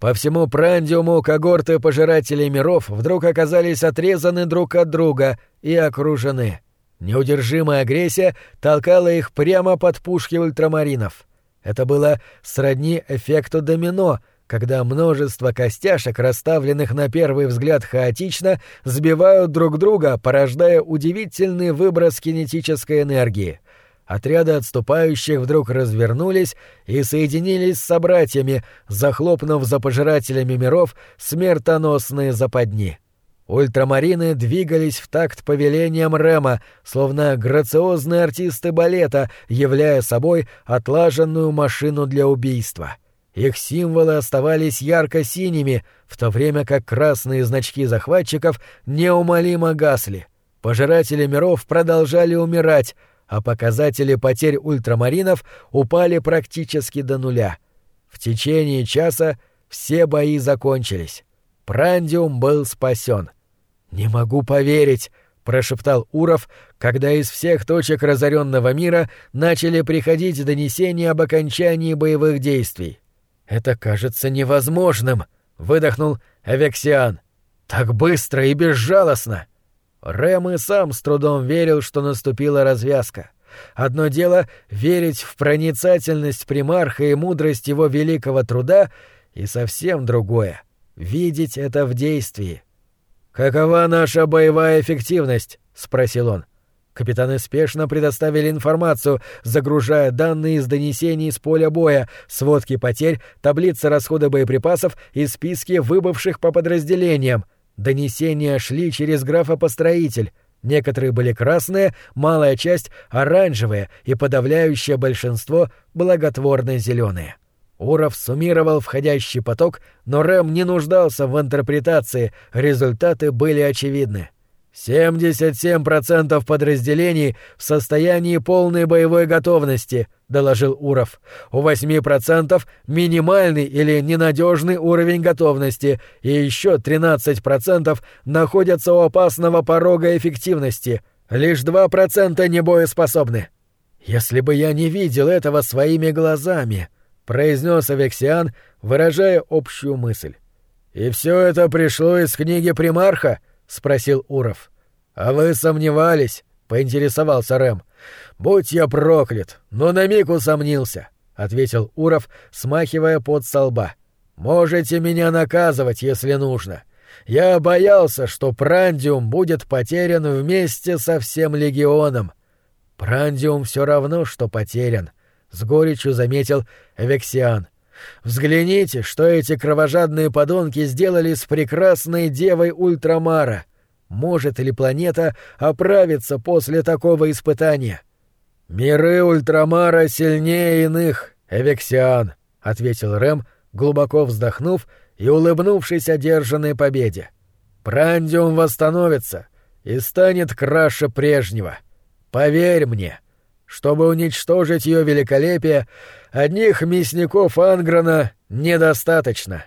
По всему прандиуму когорты пожирателей миров вдруг оказались отрезаны друг от друга и окружены. Неудержимая агрессия толкала их прямо под пушки ультрамаринов — это было сродни эффекту домино, когда множество костяшек, расставленных на первый взгляд хаотично, сбивают друг друга, порождая удивительный выброс кинетической энергии. Отряды отступающих вдруг развернулись и соединились с собратьями, захлопнув за пожирателями миров смертоносные западни. Ультрамарины двигались в такт повелениям Рема, словно грациозные артисты балета, являя собой отлаженную машину для убийства. Их символы оставались ярко-синими, в то время как красные значки захватчиков неумолимо гасли. Пожиратели миров продолжали умирать, а показатели потерь ультрамаринов упали практически до нуля. В течение часа все бои закончились. Прандиум был спасен — «Не могу поверить», — прошептал Уров, когда из всех точек разоренного мира начали приходить донесения об окончании боевых действий. «Это кажется невозможным», — выдохнул Авексиан. «Так быстро и безжалостно!» Рэм и сам с трудом верил, что наступила развязка. Одно дело — верить в проницательность примарха и мудрость его великого труда, и совсем другое — видеть это в действии — «Какова наша боевая эффективность?» — спросил он. Капитаны спешно предоставили информацию, загружая данные из донесений с поля боя, сводки потерь, таблицы расхода боеприпасов и списки выбывших по подразделениям. Донесения шли через графа-построитель. Некоторые были красные, малая часть — оранжевые и подавляющее большинство — благотворно зеленые. Уров суммировал входящий поток, но Рэм не нуждался в интерпретации, результаты были очевидны. 77% подразделений в состоянии полной боевой готовности, доложил Уров. У 8% минимальный или ненадежный уровень готовности, и еще 13% находятся у опасного порога эффективности. Лишь 2% не боеспособны. Если бы я не видел этого своими глазами, произнес Авексиан, выражая общую мысль. «И все это пришло из книги Примарха?» — спросил Уров. «А вы сомневались?» — поинтересовался Рэм. «Будь я проклят, но на миг усомнился», — ответил Уров, смахивая под со лба. «Можете меня наказывать, если нужно. Я боялся, что Прандиум будет потерян вместе со всем легионом. Прандиум все равно, что потерян», — с горечью заметил Вексиан. «Взгляните, что эти кровожадные подонки сделали с прекрасной девой Ультрамара. Может ли планета оправиться после такого испытания?» «Миры Ультрамара сильнее иных, Эвексиан», — ответил Рэм, глубоко вздохнув и улыбнувшись одержанной победе. «Прандиум восстановится и станет краше прежнего. Поверь мне». Чтобы уничтожить ее великолепие, одних мясников Анграна недостаточно.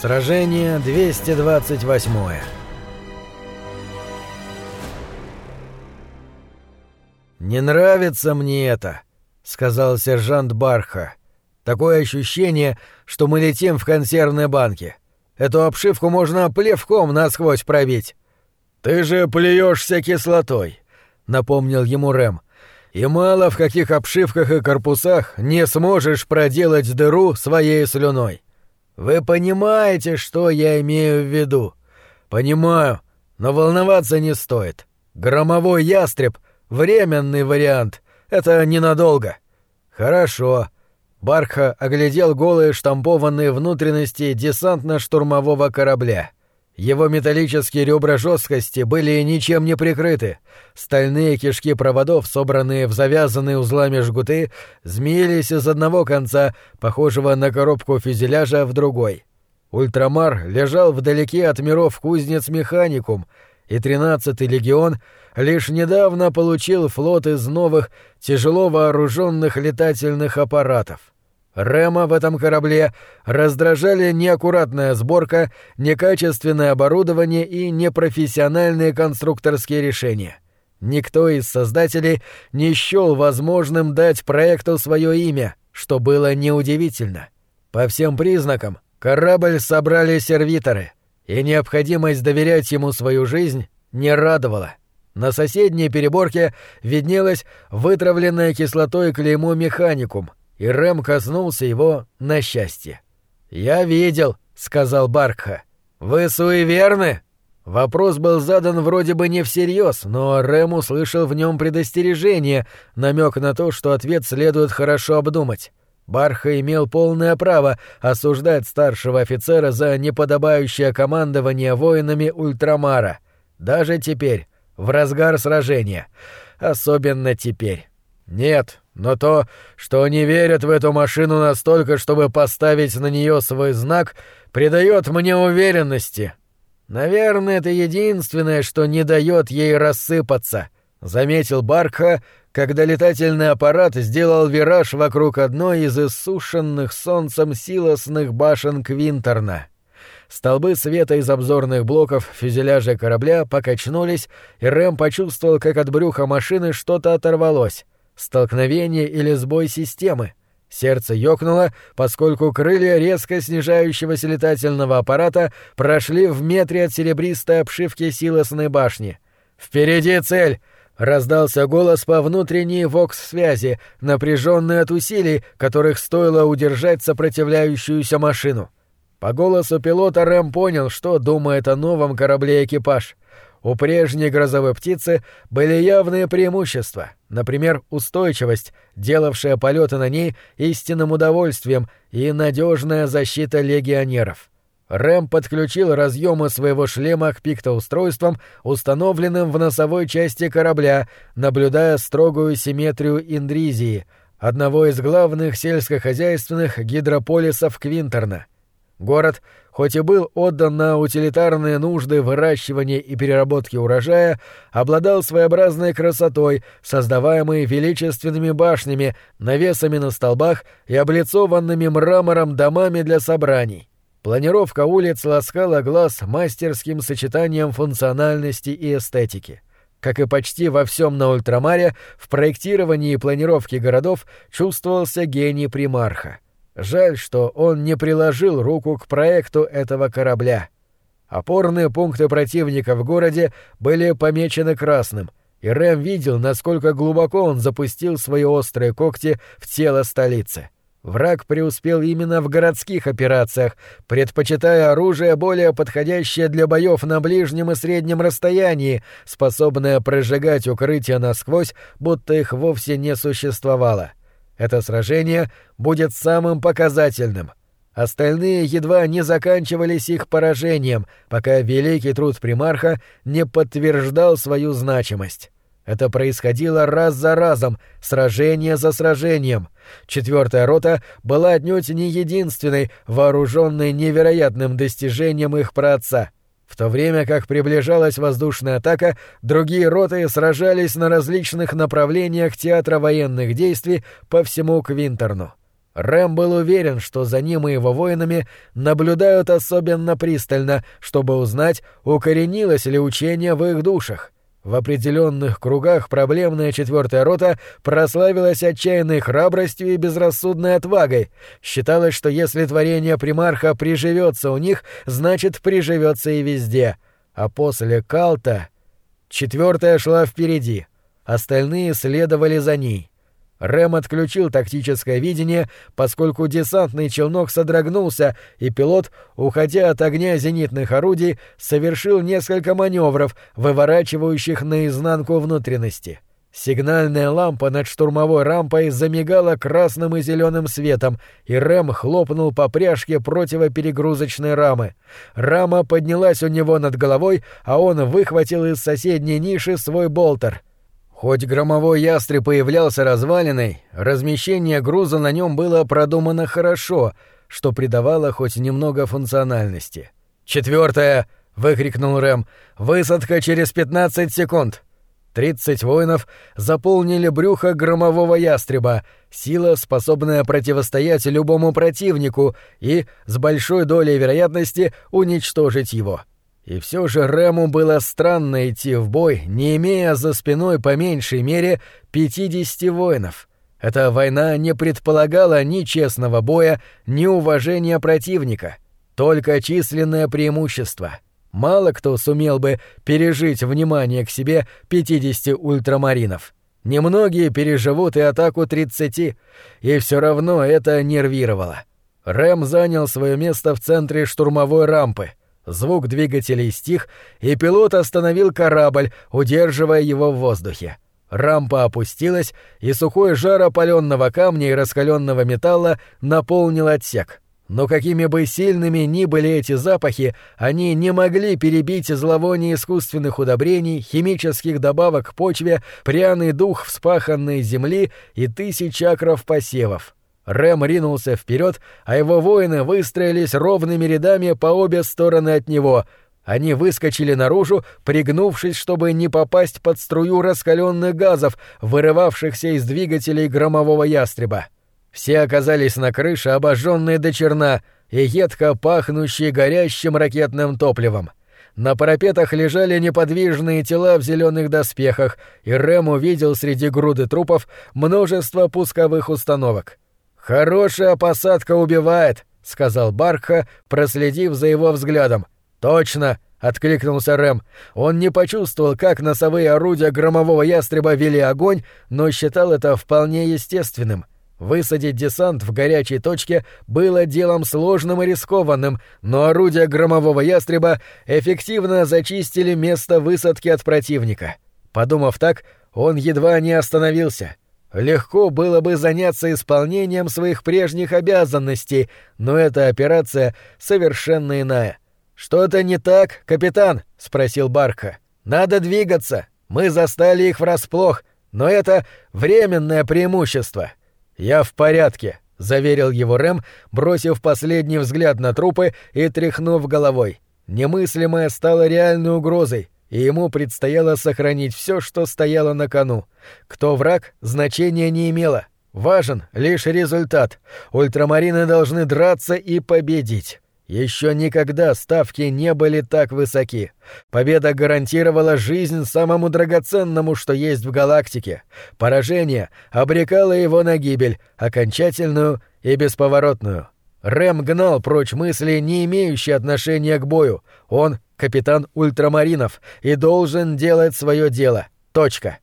Сражение 228 «Не нравится мне это», — сказал сержант Барха. «Такое ощущение, что мы летим в консервной банке. Эту обшивку можно плевком насквозь пробить». «Ты же плюешься кислотой», — напомнил ему Рэм. «И мало в каких обшивках и корпусах не сможешь проделать дыру своей слюной. Вы понимаете, что я имею в виду?» «Понимаю, но волноваться не стоит. Громовой ястреб — временный вариант. Это ненадолго». «Хорошо». Барха оглядел голые штампованные внутренности десантно-штурмового корабля. Его металлические ребра жесткости были ничем не прикрыты. Стальные кишки проводов, собранные в завязанные узлами жгуты, змеились из одного конца, похожего на коробку фюзеляжа, в другой. Ультрамар лежал вдалеке от миров кузнец Механикум, и тринадцатый легион лишь недавно получил флот из новых, тяжело вооруженных летательных аппаратов. Рема в этом корабле раздражали неаккуратная сборка, некачественное оборудование и непрофессиональные конструкторские решения. Никто из создателей не счел возможным дать проекту свое имя, что было неудивительно. По всем признакам, Корабль собрали сервиторы, и необходимость доверять ему свою жизнь не радовала. На соседней переборке виднелось вытравленное кислотой клеймо «Механикум», и Рэм коснулся его на счастье. «Я видел», — сказал Баркха. «Вы суеверны?» Вопрос был задан вроде бы не всерьез, но Рэм услышал в нем предостережение, намек на то, что ответ следует хорошо обдумать. Барха имел полное право осуждать старшего офицера за неподобающее командование воинами Ультрамара. Даже теперь, в разгар сражения. Особенно теперь. Нет, но то, что они верят в эту машину настолько, чтобы поставить на нее свой знак, придает мне уверенности. Наверное, это единственное, что не дает ей рассыпаться, заметил Барха, когда летательный аппарат сделал вираж вокруг одной из иссушенных солнцем силосных башен Квинтерна. Столбы света из обзорных блоков фюзеляжа корабля покачнулись, и Рэм почувствовал, как от брюха машины что-то оторвалось. Столкновение или сбой системы. Сердце ёкнуло, поскольку крылья резко снижающегося летательного аппарата прошли в метре от серебристой обшивки силосной башни. «Впереди цель!» Раздался голос по внутренней вокс-связи, напряженный от усилий, которых стоило удержать сопротивляющуюся машину. По голосу пилота Рэм понял, что думает о новом корабле экипаж. У прежней грозовой птицы были явные преимущества, например, устойчивость, делавшая полеты на ней истинным удовольствием, и надежная защита легионеров. Рэм подключил разъемы своего шлема к пиктоустройствам, установленным в носовой части корабля, наблюдая строгую симметрию Индризии, одного из главных сельскохозяйственных гидрополисов Квинтерна. Город, хоть и был отдан на утилитарные нужды выращивания и переработки урожая, обладал своеобразной красотой, создаваемой величественными башнями, навесами на столбах и облицованными мрамором домами для собраний. Планировка улиц ласкала глаз мастерским сочетанием функциональности и эстетики. Как и почти во всем на ультрамаре, в проектировании и планировке городов чувствовался гений примарха. Жаль, что он не приложил руку к проекту этого корабля. Опорные пункты противника в городе были помечены красным, и Рэм видел, насколько глубоко он запустил свои острые когти в тело столицы. Враг преуспел именно в городских операциях, предпочитая оружие более подходящее для боев на ближнем и среднем расстоянии, способное прожигать укрытия насквозь, будто их вовсе не существовало. Это сражение будет самым показательным. Остальные едва не заканчивались их поражением, пока великий труд примарха не подтверждал свою значимость. Это происходило раз за разом, сражение за сражением. Четвертая рота была отнюдь не единственной, вооруженной невероятным достижением их праотца. В то время как приближалась воздушная атака, другие роты сражались на различных направлениях театра военных действий по всему Квинтерну. Рэм был уверен, что за ним и его воинами наблюдают особенно пристально, чтобы узнать, укоренилось ли учение в их душах. В определенных кругах проблемная четвертая рота прославилась отчаянной храбростью и безрассудной отвагой. Считалось, что если творение примарха приживется у них, значит приживется и везде. А после Калта четвертая шла впереди, остальные следовали за ней. Рэм отключил тактическое видение, поскольку десантный челнок содрогнулся, и пилот, уходя от огня зенитных орудий, совершил несколько маневров, выворачивающих наизнанку внутренности. Сигнальная лампа над штурмовой рампой замигала красным и зеленым светом, и Рэм хлопнул по пряжке противоперегрузочной рамы. Рама поднялась у него над головой, а он выхватил из соседней ниши свой болтер — Хоть громовой ястреб появлялся развалиной, размещение груза на нем было продумано хорошо, что придавало хоть немного функциональности. «Четвертое!» — выкрикнул Рэм. «Высадка через пятнадцать секунд!» Тридцать воинов заполнили брюхо громового ястреба, сила, способная противостоять любому противнику и, с большой долей вероятности, уничтожить его. — и все же Рэму было странно идти в бой, не имея за спиной по меньшей мере 50 воинов. Эта война не предполагала ни честного боя, ни уважения противника, только численное преимущество. Мало кто сумел бы пережить внимание к себе 50 ультрамаринов. Немногие переживут и атаку 30, и все равно это нервировало. Рэм занял свое место в центре штурмовой рампы — Звук двигателей стих, и пилот остановил корабль, удерживая его в воздухе. Рампа опустилась, и сухой жар опаленного камня и раскаленного металла наполнил отсек. Но какими бы сильными ни были эти запахи, они не могли перебить зловоние искусственных удобрений, химических добавок к почве, пряный дух вспаханной земли и тысяч акров посевов. Рэм ринулся вперед, а его воины выстроились ровными рядами по обе стороны от него. Они выскочили наружу, пригнувшись, чтобы не попасть под струю раскаленных газов, вырывавшихся из двигателей громового ястреба. Все оказались на крыше, обожженные до черна и едко пахнущие горящим ракетным топливом. На парапетах лежали неподвижные тела в зеленых доспехах, и Рэм увидел среди груды трупов множество пусковых установок. «Хорошая посадка убивает», — сказал Барха, проследив за его взглядом. «Точно», — откликнулся Рэм. Он не почувствовал, как носовые орудия громового ястреба вели огонь, но считал это вполне естественным. Высадить десант в горячей точке было делом сложным и рискованным, но орудия громового ястреба эффективно зачистили место высадки от противника. Подумав так, он едва не остановился — Легко было бы заняться исполнением своих прежних обязанностей, но эта операция совершенно иная. «Что-то не так, капитан?» — спросил Барка. «Надо двигаться. Мы застали их врасплох, но это временное преимущество». «Я в порядке», — заверил его Рэм, бросив последний взгляд на трупы и тряхнув головой. Немыслимое стало реальной угрозой и ему предстояло сохранить все, что стояло на кону. Кто враг, значения не имело. Важен лишь результат. Ультрамарины должны драться и победить. Еще никогда ставки не были так высоки. Победа гарантировала жизнь самому драгоценному, что есть в галактике. Поражение обрекало его на гибель, окончательную и бесповоротную. Рэм гнал прочь мысли, не имеющие отношения к бою. Он — капитан ультрамаринов и должен делать свое дело. Точка.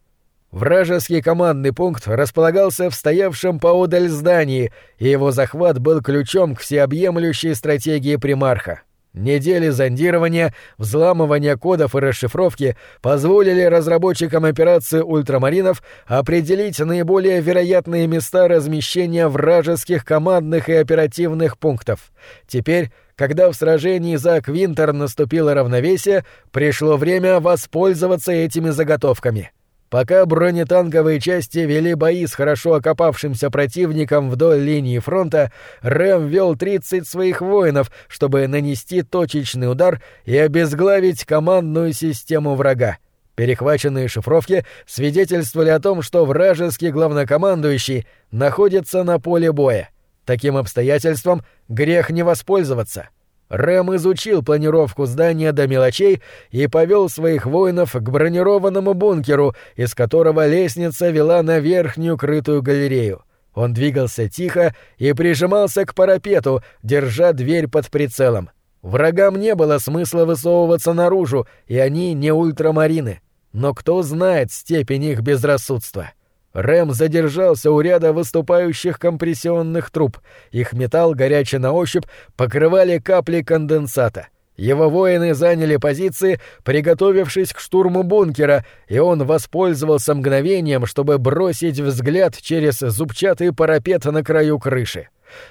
Вражеский командный пункт располагался в стоявшем поодаль здании, и его захват был ключом к всеобъемлющей стратегии примарха. Недели зондирования, взламывания кодов и расшифровки позволили разработчикам операции ультрамаринов определить наиболее вероятные места размещения вражеских командных и оперативных пунктов. Теперь, когда в сражении за Квинтер наступило равновесие, пришло время воспользоваться этими заготовками. Пока бронетанковые части вели бои с хорошо окопавшимся противником вдоль линии фронта, Рэм вел 30 своих воинов, чтобы нанести точечный удар и обезглавить командную систему врага. Перехваченные шифровки свидетельствовали о том, что вражеский главнокомандующий находится на поле боя. Таким обстоятельством грех не воспользоваться. Рэм изучил планировку здания до мелочей и повел своих воинов к бронированному бункеру, из которого лестница вела на верхнюю крытую галерею. Он двигался тихо и прижимался к парапету, держа дверь под прицелом. Врагам не было смысла высовываться наружу, и они не ультрамарины. Но кто знает степень их безрассудства? Рэм задержался у ряда выступающих компрессионных труб. Их металл, горячий на ощупь, покрывали капли конденсата. Его воины заняли позиции, приготовившись к штурму бункера, и он воспользовался мгновением, чтобы бросить взгляд через зубчатый парапет на краю крыши.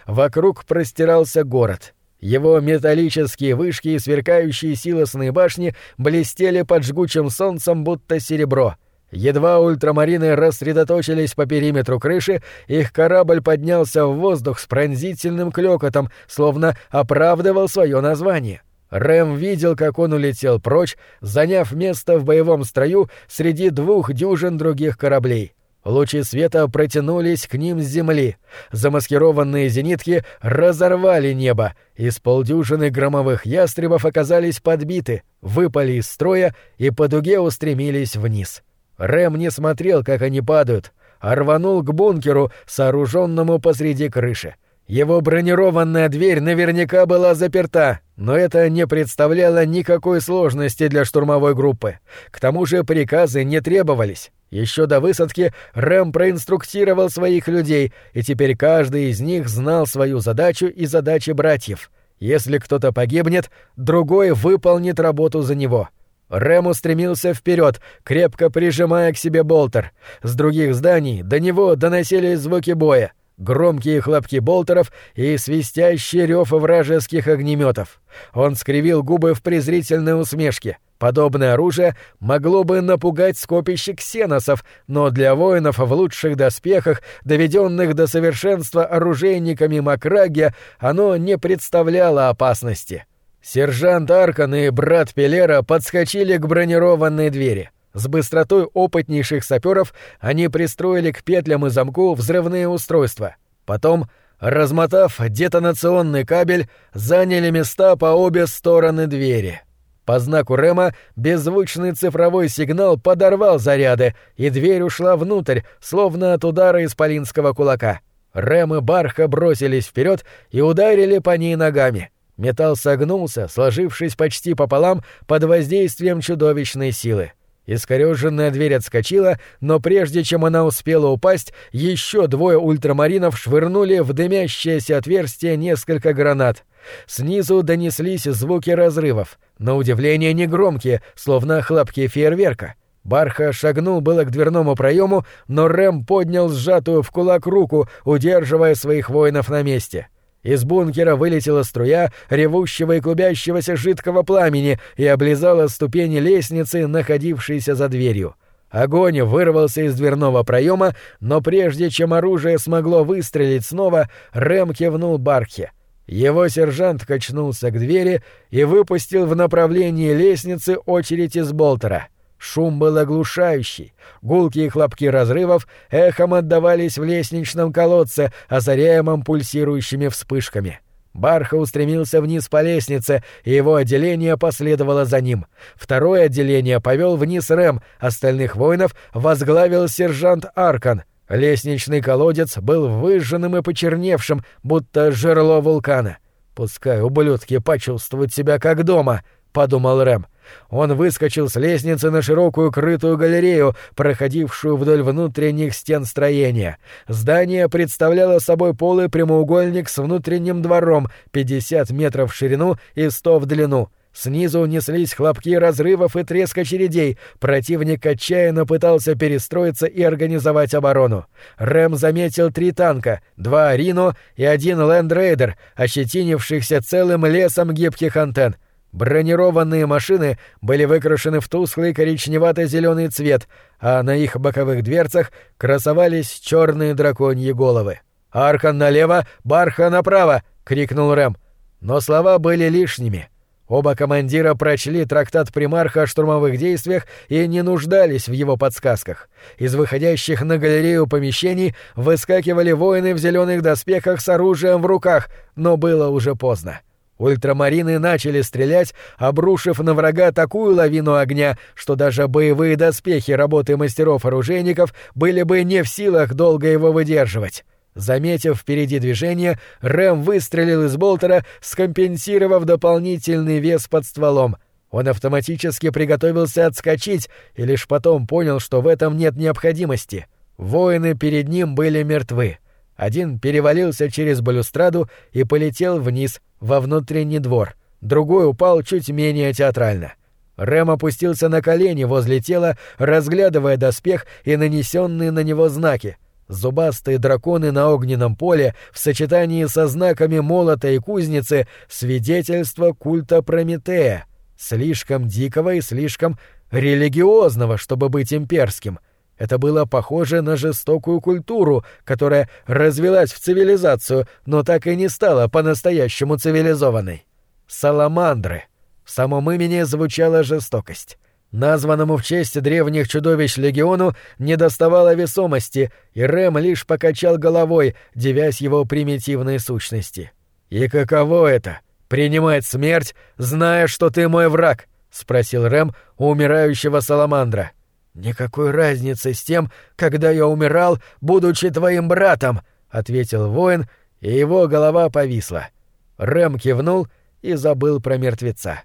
Вокруг простирался город. Его металлические вышки и сверкающие силосные башни блестели под жгучим солнцем, будто серебро — Едва ультрамарины рассредоточились по периметру крыши, их корабль поднялся в воздух с пронзительным клёкотом, словно оправдывал свое название. Рэм видел, как он улетел прочь, заняв место в боевом строю среди двух дюжин других кораблей. Лучи света протянулись к ним с земли. Замаскированные зенитки разорвали небо. Из полдюжины громовых ястребов оказались подбиты, выпали из строя и по дуге устремились вниз. — Рэм не смотрел, как они падают, а рванул к бункеру, сооруженному посреди крыши. Его бронированная дверь наверняка была заперта, но это не представляло никакой сложности для штурмовой группы. К тому же приказы не требовались. Еще до высадки Рэм проинструктировал своих людей, и теперь каждый из них знал свою задачу и задачи братьев. Если кто-то погибнет, другой выполнит работу за него. Рэм устремился вперед, крепко прижимая к себе болтер. С других зданий до него доносились звуки боя, громкие хлопки болтеров и свистящий рев вражеских огнеметов. Он скривил губы в презрительной усмешке. Подобное оружие могло бы напугать скопище ксеносов, но для воинов в лучших доспехах, доведенных до совершенства оружейниками Макрагия, оно не представляло опасности. Сержант Аркан и брат Пелера подскочили к бронированной двери. С быстротой опытнейших саперов они пристроили к петлям и замку взрывные устройства. Потом, размотав детонационный кабель, заняли места по обе стороны двери. По знаку Рема беззвучный цифровой сигнал подорвал заряды, и дверь ушла внутрь, словно от удара исполинского кулака. Рэм и Барха бросились вперед и ударили по ней ногами — Металл согнулся, сложившись почти пополам под воздействием чудовищной силы. Искорёженная дверь отскочила, но прежде чем она успела упасть, еще двое ультрамаринов швырнули в дымящееся отверстие несколько гранат. Снизу донеслись звуки разрывов, на удивление негромкие, словно хлопки фейерверка. Барха шагнул было к дверному проему, но Рэм поднял сжатую в кулак руку, удерживая своих воинов на месте — из бункера вылетела струя ревущего и клубящегося жидкого пламени и облизала ступени лестницы, находившейся за дверью. Огонь вырвался из дверного проема, но прежде чем оружие смогло выстрелить снова, Рэм кивнул Бархе. Его сержант качнулся к двери и выпустил в направлении лестницы очередь из болтера — Шум был оглушающий. Гулкие хлопки разрывов эхом отдавались в лестничном колодце, озаряемом пульсирующими вспышками. Барха устремился вниз по лестнице, и его отделение последовало за ним. Второе отделение повел вниз Рэм, остальных воинов возглавил сержант Аркан. Лестничный колодец был выжженным и почерневшим, будто жерло вулкана. «Пускай ублюдки почувствуют себя как дома», — подумал Рэм. — он выскочил с лестницы на широкую крытую галерею, проходившую вдоль внутренних стен строения. Здание представляло собой полый прямоугольник с внутренним двором, 50 метров в ширину и 100 в длину. Снизу неслись хлопки разрывов и треск очередей. Противник отчаянно пытался перестроиться и организовать оборону. Рэм заметил три танка, два Рино и один Лендрейдер, ощетинившихся целым лесом гибких антенн. Бронированные машины были выкрашены в тусклый коричневато-зеленый цвет, а на их боковых дверцах красовались черные драконьи головы. «Архан налево, Барха направо!» — крикнул Рэм. Но слова были лишними. Оба командира прочли трактат примарха о штурмовых действиях и не нуждались в его подсказках. Из выходящих на галерею помещений выскакивали воины в зеленых доспехах с оружием в руках, но было уже поздно. Ультрамарины начали стрелять, обрушив на врага такую лавину огня, что даже боевые доспехи работы мастеров-оружейников были бы не в силах долго его выдерживать. Заметив впереди движение, Рэм выстрелил из болтера, скомпенсировав дополнительный вес под стволом. Он автоматически приготовился отскочить и лишь потом понял, что в этом нет необходимости. Воины перед ним были мертвы. Один перевалился через балюстраду и полетел вниз, во внутренний двор. Другой упал чуть менее театрально. Рэм опустился на колени возле тела, разглядывая доспех и нанесенные на него знаки. Зубастые драконы на огненном поле в сочетании со знаками молота и кузницы — свидетельство культа Прометея, слишком дикого и слишком религиозного, чтобы быть имперским — это было похоже на жестокую культуру, которая развелась в цивилизацию, но так и не стала по-настоящему цивилизованной. Саламандры. В самом имени звучала жестокость. Названному в честь древних чудовищ легиону не доставало весомости, и Рэм лишь покачал головой, девясь его примитивной сущности. «И каково это — принимать смерть, зная, что ты мой враг?» — спросил Рэм у умирающего Саламандра. — «Никакой разницы с тем, когда я умирал, будучи твоим братом», — ответил воин, и его голова повисла. Рэм кивнул и забыл про мертвеца.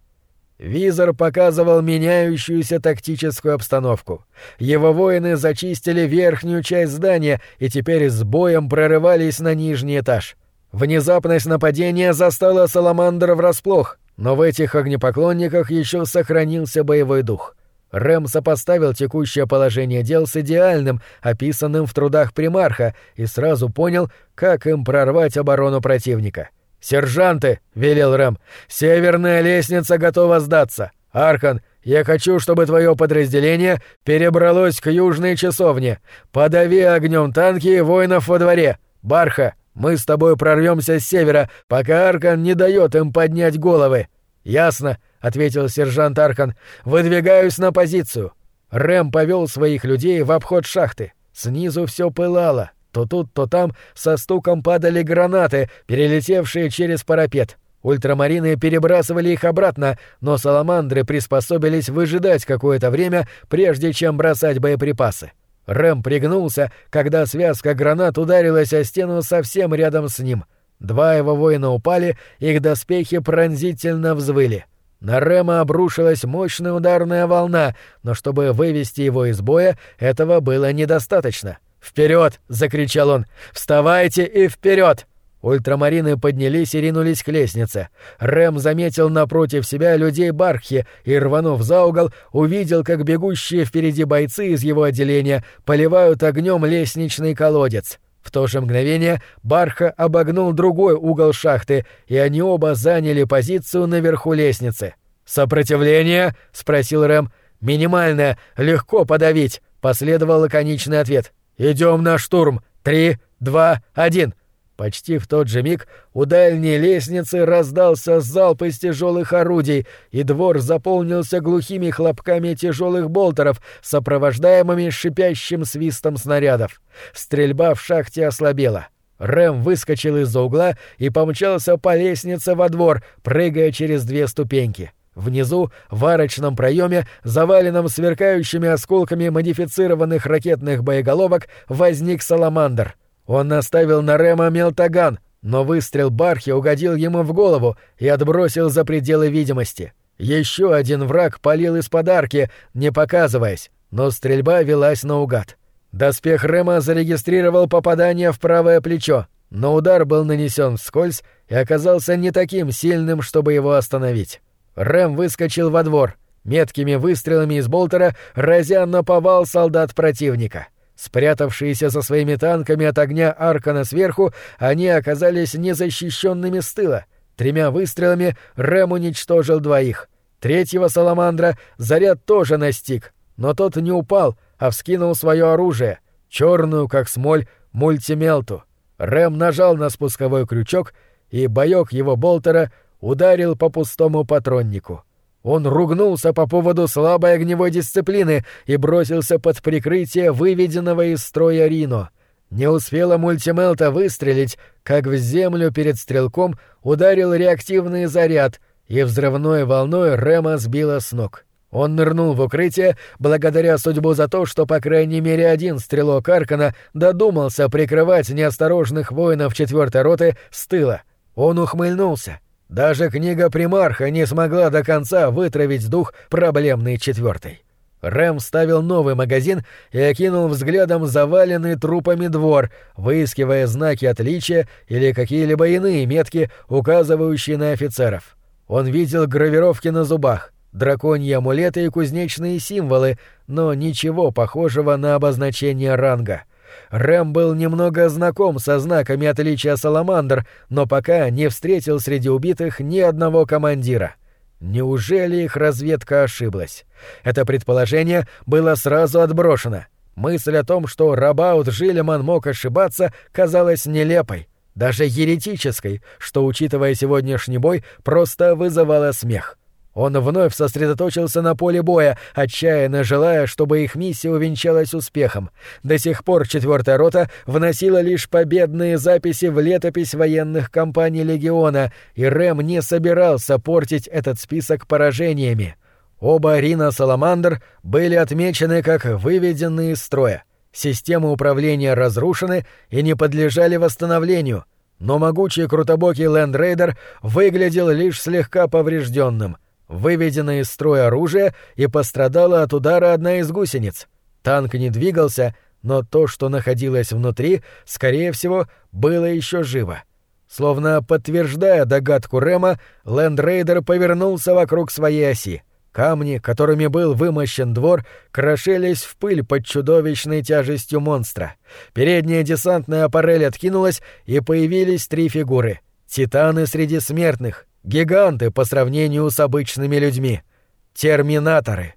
Визор показывал меняющуюся тактическую обстановку. Его воины зачистили верхнюю часть здания и теперь с боем прорывались на нижний этаж. Внезапность нападения застала Саламандра врасплох, но в этих огнепоклонниках еще сохранился боевой дух — Рэм сопоставил текущее положение дел с идеальным, описанным в трудах примарха, и сразу понял, как им прорвать оборону противника. «Сержанты!» — велел Рэм. «Северная лестница готова сдаться. Архан, я хочу, чтобы твое подразделение перебралось к южной часовне. Подави огнем танки и воинов во дворе. Барха, мы с тобой прорвемся с севера, пока Архан не дает им поднять головы. Ясно?» ответил сержант Архан. Выдвигаюсь на позицию. Рэм повел своих людей в обход шахты. Снизу все пылало. То тут, то там со стуком падали гранаты, перелетевшие через парапет. Ультрамарины перебрасывали их обратно, но саламандры приспособились выжидать какое-то время, прежде чем бросать боеприпасы. Рэм пригнулся, когда связка гранат ударилась о стену совсем рядом с ним. Два его воина упали, их доспехи пронзительно взвыли. На Рема обрушилась мощная ударная волна, но чтобы вывести его из боя, этого было недостаточно. «Вперед!» — закричал он. «Вставайте и вперед!» Ультрамарины поднялись и ринулись к лестнице. Рэм заметил напротив себя людей Бархи и, рванув за угол, увидел, как бегущие впереди бойцы из его отделения поливают огнем лестничный колодец. В то же мгновение Барха обогнул другой угол шахты, и они оба заняли позицию наверху лестницы. «Сопротивление?» — спросил Рэм. «Минимальное. Легко подавить», — последовал лаконичный ответ. «Идем на штурм. Три, два, один». Почти в тот же миг у дальней лестницы раздался залп из тяжелых орудий, и двор заполнился глухими хлопками тяжелых болтеров, сопровождаемыми шипящим свистом снарядов. Стрельба в шахте ослабела. Рэм выскочил из-за угла и помчался по лестнице во двор, прыгая через две ступеньки. Внизу, в арочном проеме, заваленном сверкающими осколками модифицированных ракетных боеголовок, возник Саламандр — он наставил на Рема мелтаган, но выстрел Бархи угодил ему в голову и отбросил за пределы видимости. Еще один враг палил из подарки, не показываясь, но стрельба велась наугад. Доспех Рема зарегистрировал попадание в правое плечо, но удар был нанесен вскользь и оказался не таким сильным, чтобы его остановить. Рэм выскочил во двор, меткими выстрелами из болтера разя наповал солдат противника. Спрятавшиеся за своими танками от огня Аркана сверху, они оказались незащищенными с тыла. Тремя выстрелами Рэм уничтожил двоих. Третьего Саламандра заряд тоже настиг, но тот не упал, а вскинул свое оружие, черную, как смоль, мультимелту. Рэм нажал на спусковой крючок, и боек его болтера ударил по пустому патроннику. Он ругнулся по поводу слабой огневой дисциплины и бросился под прикрытие выведенного из строя Рино. Не успела мультимелта выстрелить, как в землю перед стрелком ударил реактивный заряд, и взрывной волной Рема сбила с ног. Он нырнул в укрытие, благодаря судьбу за то, что по крайней мере один стрелок Аркана додумался прикрывать неосторожных воинов четвертой роты с тыла. Он ухмыльнулся. Даже книга примарха не смогла до конца вытравить дух проблемной четвертой. Рэм ставил новый магазин и окинул взглядом заваленный трупами двор, выискивая знаки отличия или какие-либо иные метки, указывающие на офицеров. Он видел гравировки на зубах, драконьи амулеты и кузнечные символы, но ничего похожего на обозначение ранга. Рэм был немного знаком со знаками отличия Саламандр, но пока не встретил среди убитых ни одного командира — Неужели их разведка ошиблась? Это предположение было сразу отброшено. Мысль о том, что Рабаут Жилеман мог ошибаться, казалась нелепой, даже еретической, что, учитывая сегодняшний бой, просто вызывало смех. Он вновь сосредоточился на поле боя, отчаянно желая, чтобы их миссия увенчалась успехом. До сих пор четвертая рота вносила лишь победные записи в летопись военных кампаний Легиона, и Рэм не собирался портить этот список поражениями. Оба Рина Саламандр были отмечены как выведенные из строя. Системы управления разрушены и не подлежали восстановлению, но могучий крутобокий лендрейдер выглядел лишь слегка поврежденным — Выведено из строя оружие, и пострадала от удара одна из гусениц. Танк не двигался, но то, что находилось внутри, скорее всего, было еще живо. Словно подтверждая догадку Рема, Лендрейдер повернулся вокруг своей оси. Камни, которыми был вымощен двор, крошились в пыль под чудовищной тяжестью монстра. Передняя десантная аппарель откинулась, и появились три фигуры — титаны среди смертных — Гиганты по сравнению с обычными людьми. Терминаторы.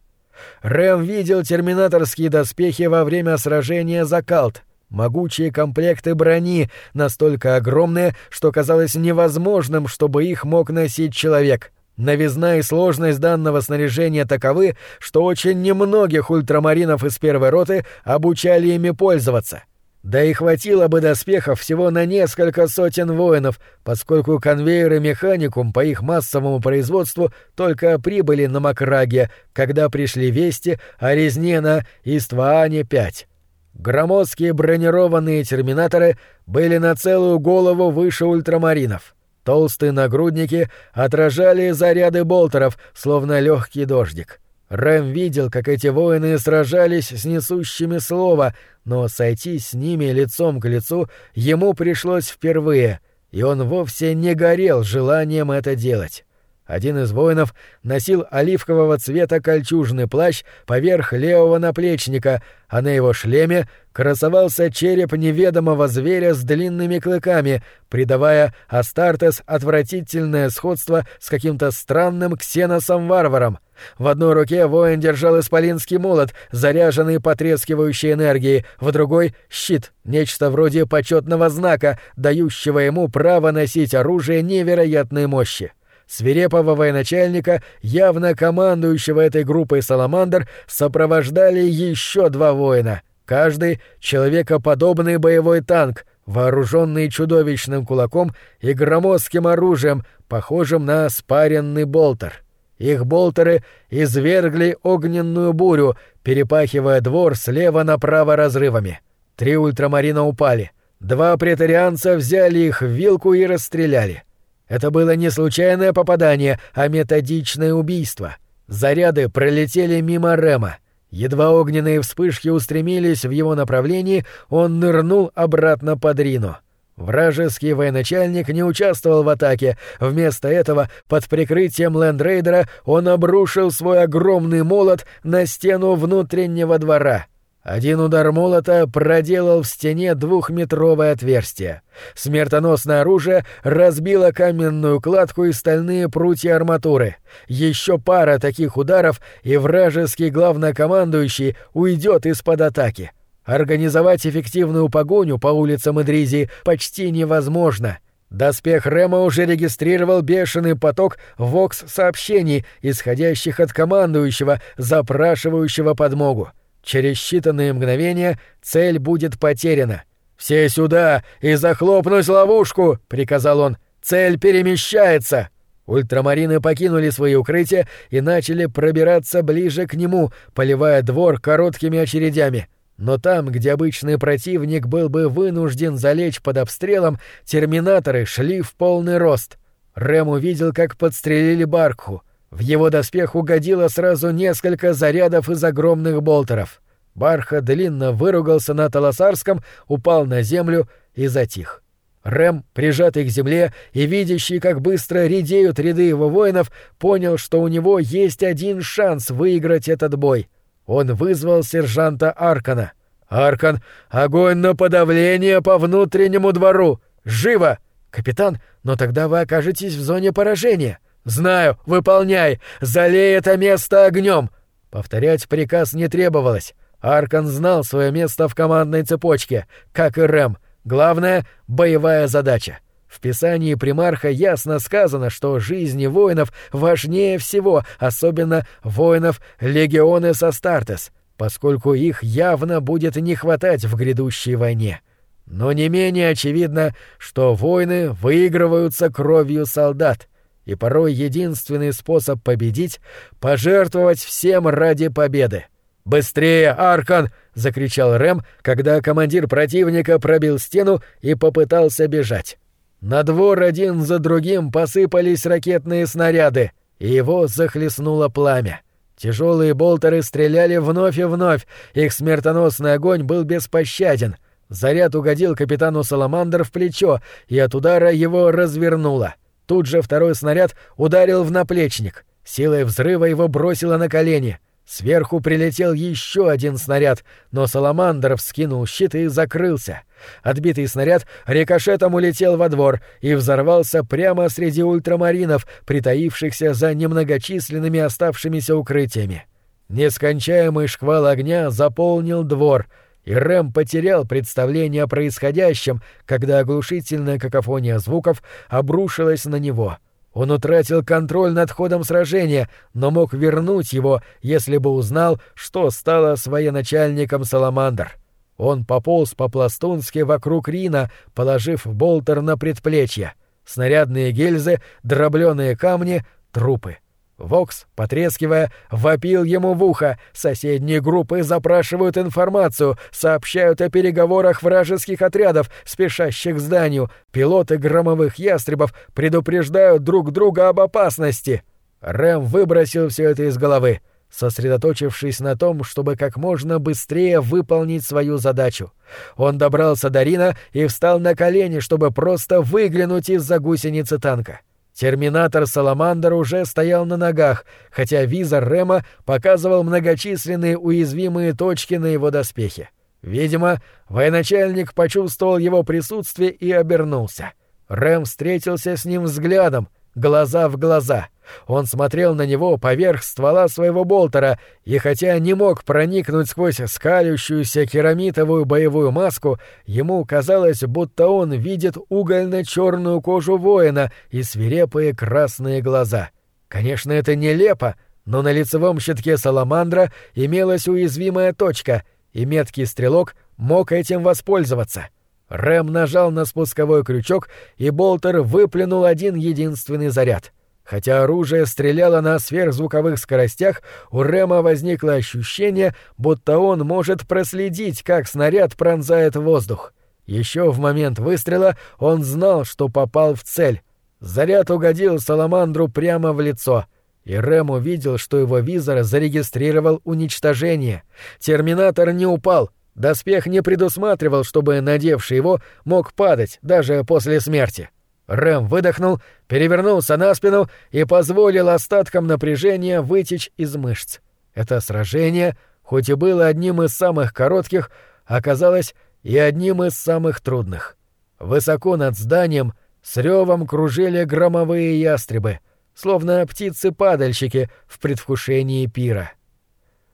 Рэм видел терминаторские доспехи во время сражения за Калт. Могучие комплекты брони, настолько огромные, что казалось невозможным, чтобы их мог носить человек. Новизна и сложность данного снаряжения таковы, что очень немногих ультрамаринов из первой роты обучали ими пользоваться — да и хватило бы доспехов всего на несколько сотен воинов, поскольку конвейер и механикум по их массовому производству только прибыли на Макраге, когда пришли вести о резне на Истваане-5. Громоздкие бронированные терминаторы были на целую голову выше ультрамаринов. Толстые нагрудники отражали заряды болтеров, словно легкий дождик. Рэм видел, как эти воины сражались с несущими слова, но сойти с ними лицом к лицу ему пришлось впервые, и он вовсе не горел желанием это делать. Один из воинов носил оливкового цвета кольчужный плащ поверх левого наплечника, а на его шлеме красовался череп неведомого зверя с длинными клыками, придавая Астартес отвратительное сходство с каким-то странным ксеносом-варваром. В одной руке воин держал исполинский молот, заряженный потрескивающей энергией, в другой — щит, нечто вроде почетного знака, дающего ему право носить оружие невероятной мощи. Свирепого военачальника, явно командующего этой группой Саламандр, сопровождали еще два воина. Каждый — человекоподобный боевой танк, вооруженный чудовищным кулаком и громоздким оружием, похожим на спаренный болтер. Их болтеры извергли огненную бурю, перепахивая двор слева направо разрывами. Три ультрамарина упали. Два претарианца взяли их в вилку и расстреляли. Это было не случайное попадание, а методичное убийство. Заряды пролетели мимо Рема. Едва огненные вспышки устремились в его направлении, он нырнул обратно под Рину. Вражеский военачальник не участвовал в атаке. Вместо этого, под прикрытием лендрейдера, он обрушил свой огромный молот на стену внутреннего двора — один удар молота проделал в стене двухметровое отверстие. Смертоносное оружие разбило каменную кладку и стальные прутья арматуры. Еще пара таких ударов, и вражеский главнокомандующий уйдет из-под атаки. Организовать эффективную погоню по улицам Идризии почти невозможно. Доспех Рема уже регистрировал бешеный поток вокс-сообщений, исходящих от командующего, запрашивающего подмогу. Через считанные мгновения цель будет потеряна. «Все сюда и захлопнуть ловушку!» — приказал он. «Цель перемещается!» Ультрамарины покинули свои укрытия и начали пробираться ближе к нему, поливая двор короткими очередями. Но там, где обычный противник был бы вынужден залечь под обстрелом, терминаторы шли в полный рост. Рэм увидел, как подстрелили Баркху. В его доспех угодило сразу несколько зарядов из огромных болтеров. Барха длинно выругался на Таласарском, упал на землю и затих. Рэм, прижатый к земле и видящий, как быстро редеют ряды его воинов, понял, что у него есть один шанс выиграть этот бой. Он вызвал сержанта Аркана. «Аркан, огонь на подавление по внутреннему двору! Живо!» «Капитан, но тогда вы окажетесь в зоне поражения». «Знаю, выполняй! Залей это место огнем!» Повторять приказ не требовалось. Аркан знал свое место в командной цепочке, как и Рэм. Главное — боевая задача. В писании примарха ясно сказано, что жизни воинов важнее всего, особенно воинов легионы Састартес, поскольку их явно будет не хватать в грядущей войне. Но не менее очевидно, что войны выигрываются кровью солдат, и порой единственный способ победить — пожертвовать всем ради победы. «Быстрее, Аркан!» — закричал Рэм, когда командир противника пробил стену и попытался бежать. На двор один за другим посыпались ракетные снаряды, и его захлестнуло пламя. Тяжелые болтеры стреляли вновь и вновь, их смертоносный огонь был беспощаден. Заряд угодил капитану Саламандр в плечо, и от удара его развернуло. Тут же второй снаряд ударил в наплечник. Силой взрыва его бросило на колени. Сверху прилетел еще один снаряд, но Саламандр вскинул щит и закрылся. Отбитый снаряд рикошетом улетел во двор и взорвался прямо среди ультрамаринов, притаившихся за немногочисленными оставшимися укрытиями. Нескончаемый шквал огня заполнил двор, и Рэм потерял представление о происходящем, когда оглушительная какофония звуков обрушилась на него — он утратил контроль над ходом сражения, но мог вернуть его, если бы узнал, что стало с военачальником Саламандр. Он пополз по-пластунски вокруг Рина, положив болтер на предплечье. Снарядные гильзы, дробленые камни, трупы — Вокс, потрескивая, вопил ему в ухо. Соседние группы запрашивают информацию, сообщают о переговорах вражеских отрядов, спешащих к зданию. Пилоты громовых ястребов предупреждают друг друга об опасности. Рэм выбросил все это из головы, сосредоточившись на том, чтобы как можно быстрее выполнить свою задачу. Он добрался до Рина и встал на колени, чтобы просто выглянуть из-за гусеницы танка. Терминатор Саламандр уже стоял на ногах, хотя визор Рема показывал многочисленные уязвимые точки на его доспехе. Видимо, военачальник почувствовал его присутствие и обернулся. Рэм встретился с ним взглядом, глаза в глаза — он смотрел на него поверх ствола своего болтера, и хотя не мог проникнуть сквозь скалющуюся керамитовую боевую маску, ему казалось, будто он видит угольно-черную кожу воина и свирепые красные глаза. Конечно, это нелепо, но на лицевом щитке саламандра имелась уязвимая точка, и меткий стрелок мог этим воспользоваться. Рэм нажал на спусковой крючок, и болтер выплюнул один единственный заряд — Хотя оружие стреляло на сверхзвуковых скоростях, у Рема возникло ощущение, будто он может проследить, как снаряд пронзает воздух. Еще в момент выстрела он знал, что попал в цель. Заряд угодил Саламандру прямо в лицо, и Рэм увидел, что его визор зарегистрировал уничтожение. Терминатор не упал, доспех не предусматривал, чтобы надевший его мог падать даже после смерти. Рэм выдохнул, перевернулся на спину и позволил остаткам напряжения вытечь из мышц. Это сражение, хоть и было одним из самых коротких, оказалось и одним из самых трудных. Высоко над зданием с ревом кружили громовые ястребы, словно птицы-падальщики в предвкушении пира.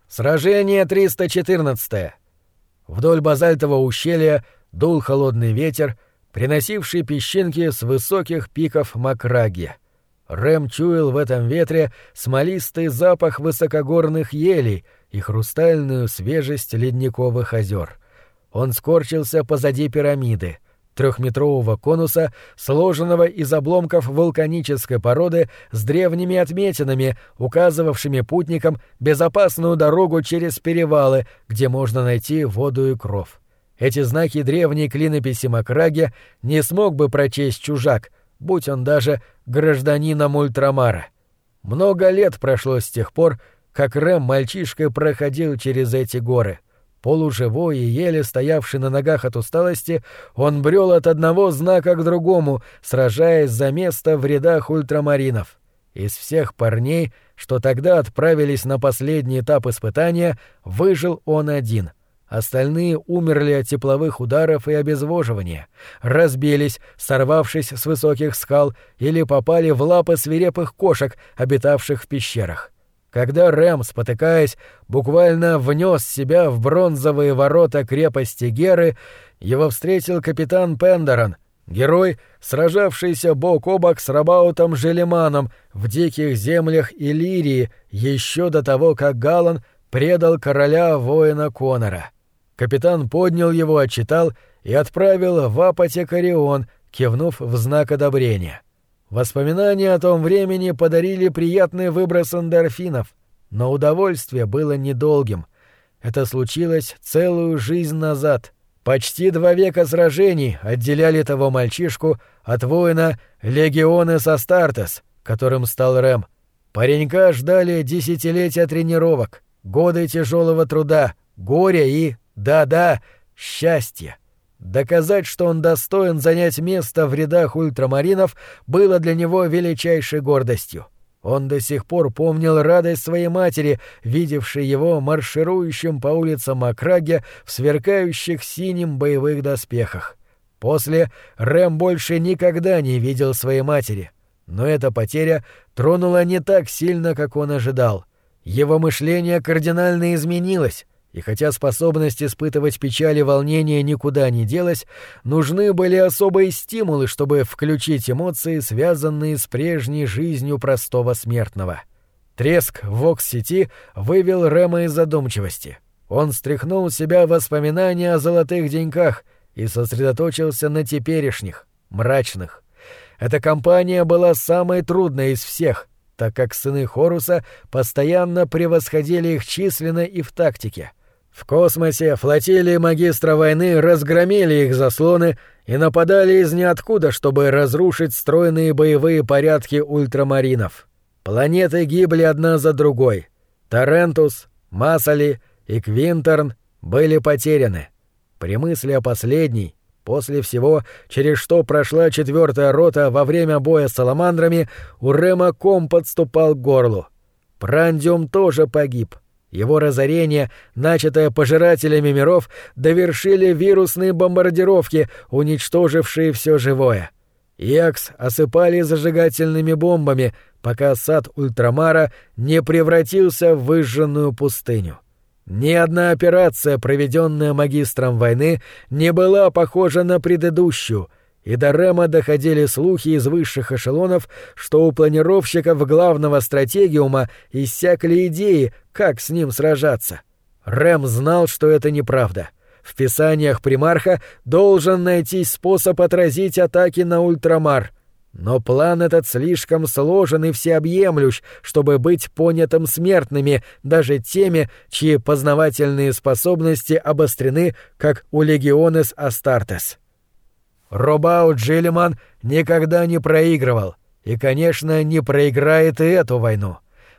Сражение 314. Вдоль базальтового ущелья дул холодный ветер, приносивший песчинки с высоких пиков Макраги. Рэм чуял в этом ветре смолистый запах высокогорных елей и хрустальную свежесть ледниковых озер. Он скорчился позади пирамиды, трехметрового конуса, сложенного из обломков вулканической породы с древними отметинами, указывавшими путникам безопасную дорогу через перевалы, где можно найти воду и кров. Эти знаки древней клинописи Макраги не смог бы прочесть чужак, будь он даже гражданином Ультрамара. Много лет прошло с тех пор, как Рэм мальчишкой проходил через эти горы — Полуживой и еле стоявший на ногах от усталости, он брел от одного знака к другому, сражаясь за место в рядах ультрамаринов. Из всех парней, что тогда отправились на последний этап испытания, выжил он один. Остальные умерли от тепловых ударов и обезвоживания, разбились, сорвавшись с высоких скал, или попали в лапы свирепых кошек, обитавших в пещерах. Когда Рэм, спотыкаясь, буквально внес себя в бронзовые ворота крепости Геры, его встретил капитан Пендерон, герой, сражавшийся бок о бок с Рабаутом Желеманом в диких землях Иллирии еще до того, как Галан предал короля воина Конора. Капитан поднял его, отчитал и отправил в Апотекарион, кивнув в знак одобрения. — Воспоминания о том времени подарили приятный выброс эндорфинов, но удовольствие было недолгим. Это случилось целую жизнь назад. Почти два века сражений отделяли того мальчишку от воина Легионес Астартес, которым стал Рэм. Паренька ждали десятилетия тренировок, годы тяжелого труда, горя и, да-да, счастья. Доказать, что он достоин занять место в рядах ультрамаринов, было для него величайшей гордостью. Он до сих пор помнил радость своей матери, видевшей его марширующим по улицам Макраге в сверкающих синим боевых доспехах. После Рэм больше никогда не видел своей матери. Но эта потеря тронула не так сильно, как он ожидал. Его мышление кардинально изменилось, и хотя способность испытывать печаль и волнение никуда не делась, нужны были особые стимулы, чтобы включить эмоции, связанные с прежней жизнью простого смертного. Треск в Вокс-сети вывел Рэма из задумчивости. Он стряхнул с себя воспоминания о золотых деньках и сосредоточился на теперешних, мрачных. Эта компания была самой трудной из всех, так как сыны Хоруса постоянно превосходили их численно и в тактике — в космосе флотилии магистра войны разгромили их заслоны и нападали из ниоткуда, чтобы разрушить стройные боевые порядки ультрамаринов. Планеты гибли одна за другой. Торрентус, Масали и Квинтерн были потеряны. При мысли о последней, после всего, через что прошла четвертая рота во время боя с саламандрами, у Рема ком подступал к горлу. Прандиум тоже погиб. Его разорение, начатое пожирателями миров, довершили вирусные бомбардировки, уничтожившие все живое. Якс осыпали зажигательными бомбами, пока сад Ультрамара не превратился в выжженную пустыню. Ни одна операция, проведенная магистром войны, не была похожа на предыдущую — и до Рема доходили слухи из высших эшелонов, что у планировщиков главного стратегиума иссякли идеи, как с ним сражаться. Рэм знал, что это неправда. В писаниях примарха должен найти способ отразить атаки на ультрамар. Но план этот слишком сложен и всеобъемлющ, чтобы быть понятым смертными, даже теми, чьи познавательные способности обострены, как у легионес Астартес. Робаут Джиллиман никогда не проигрывал, и, конечно, не проиграет и эту войну.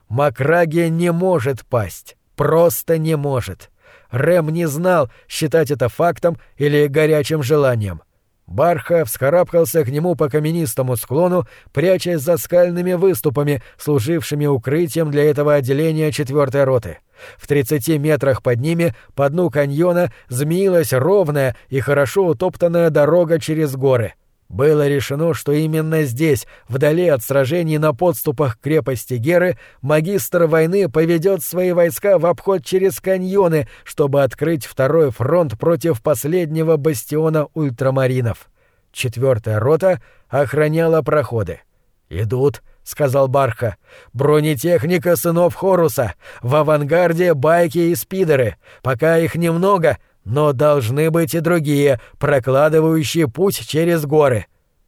Макраги не может пасть, просто не может. Рэм не знал, считать это фактом или горячим желанием. Барха вскарабкался к нему по каменистому склону, прячась за скальными выступами, служившими укрытием для этого отделения четвертой роты. В тридцати метрах под ними, по дну каньона, змеилась ровная и хорошо утоптанная дорога через горы. Было решено, что именно здесь, вдали от сражений на подступах крепости Геры, магистр войны поведет свои войска в обход через каньоны, чтобы открыть второй фронт против последнего бастиона ультрамаринов. Четвертая рота охраняла проходы. «Идут», — сказал Барха. «Бронетехника сынов Хоруса. В авангарде байки и спидеры. Пока их немного, Но должны быть и другие, прокладывающие путь через горы.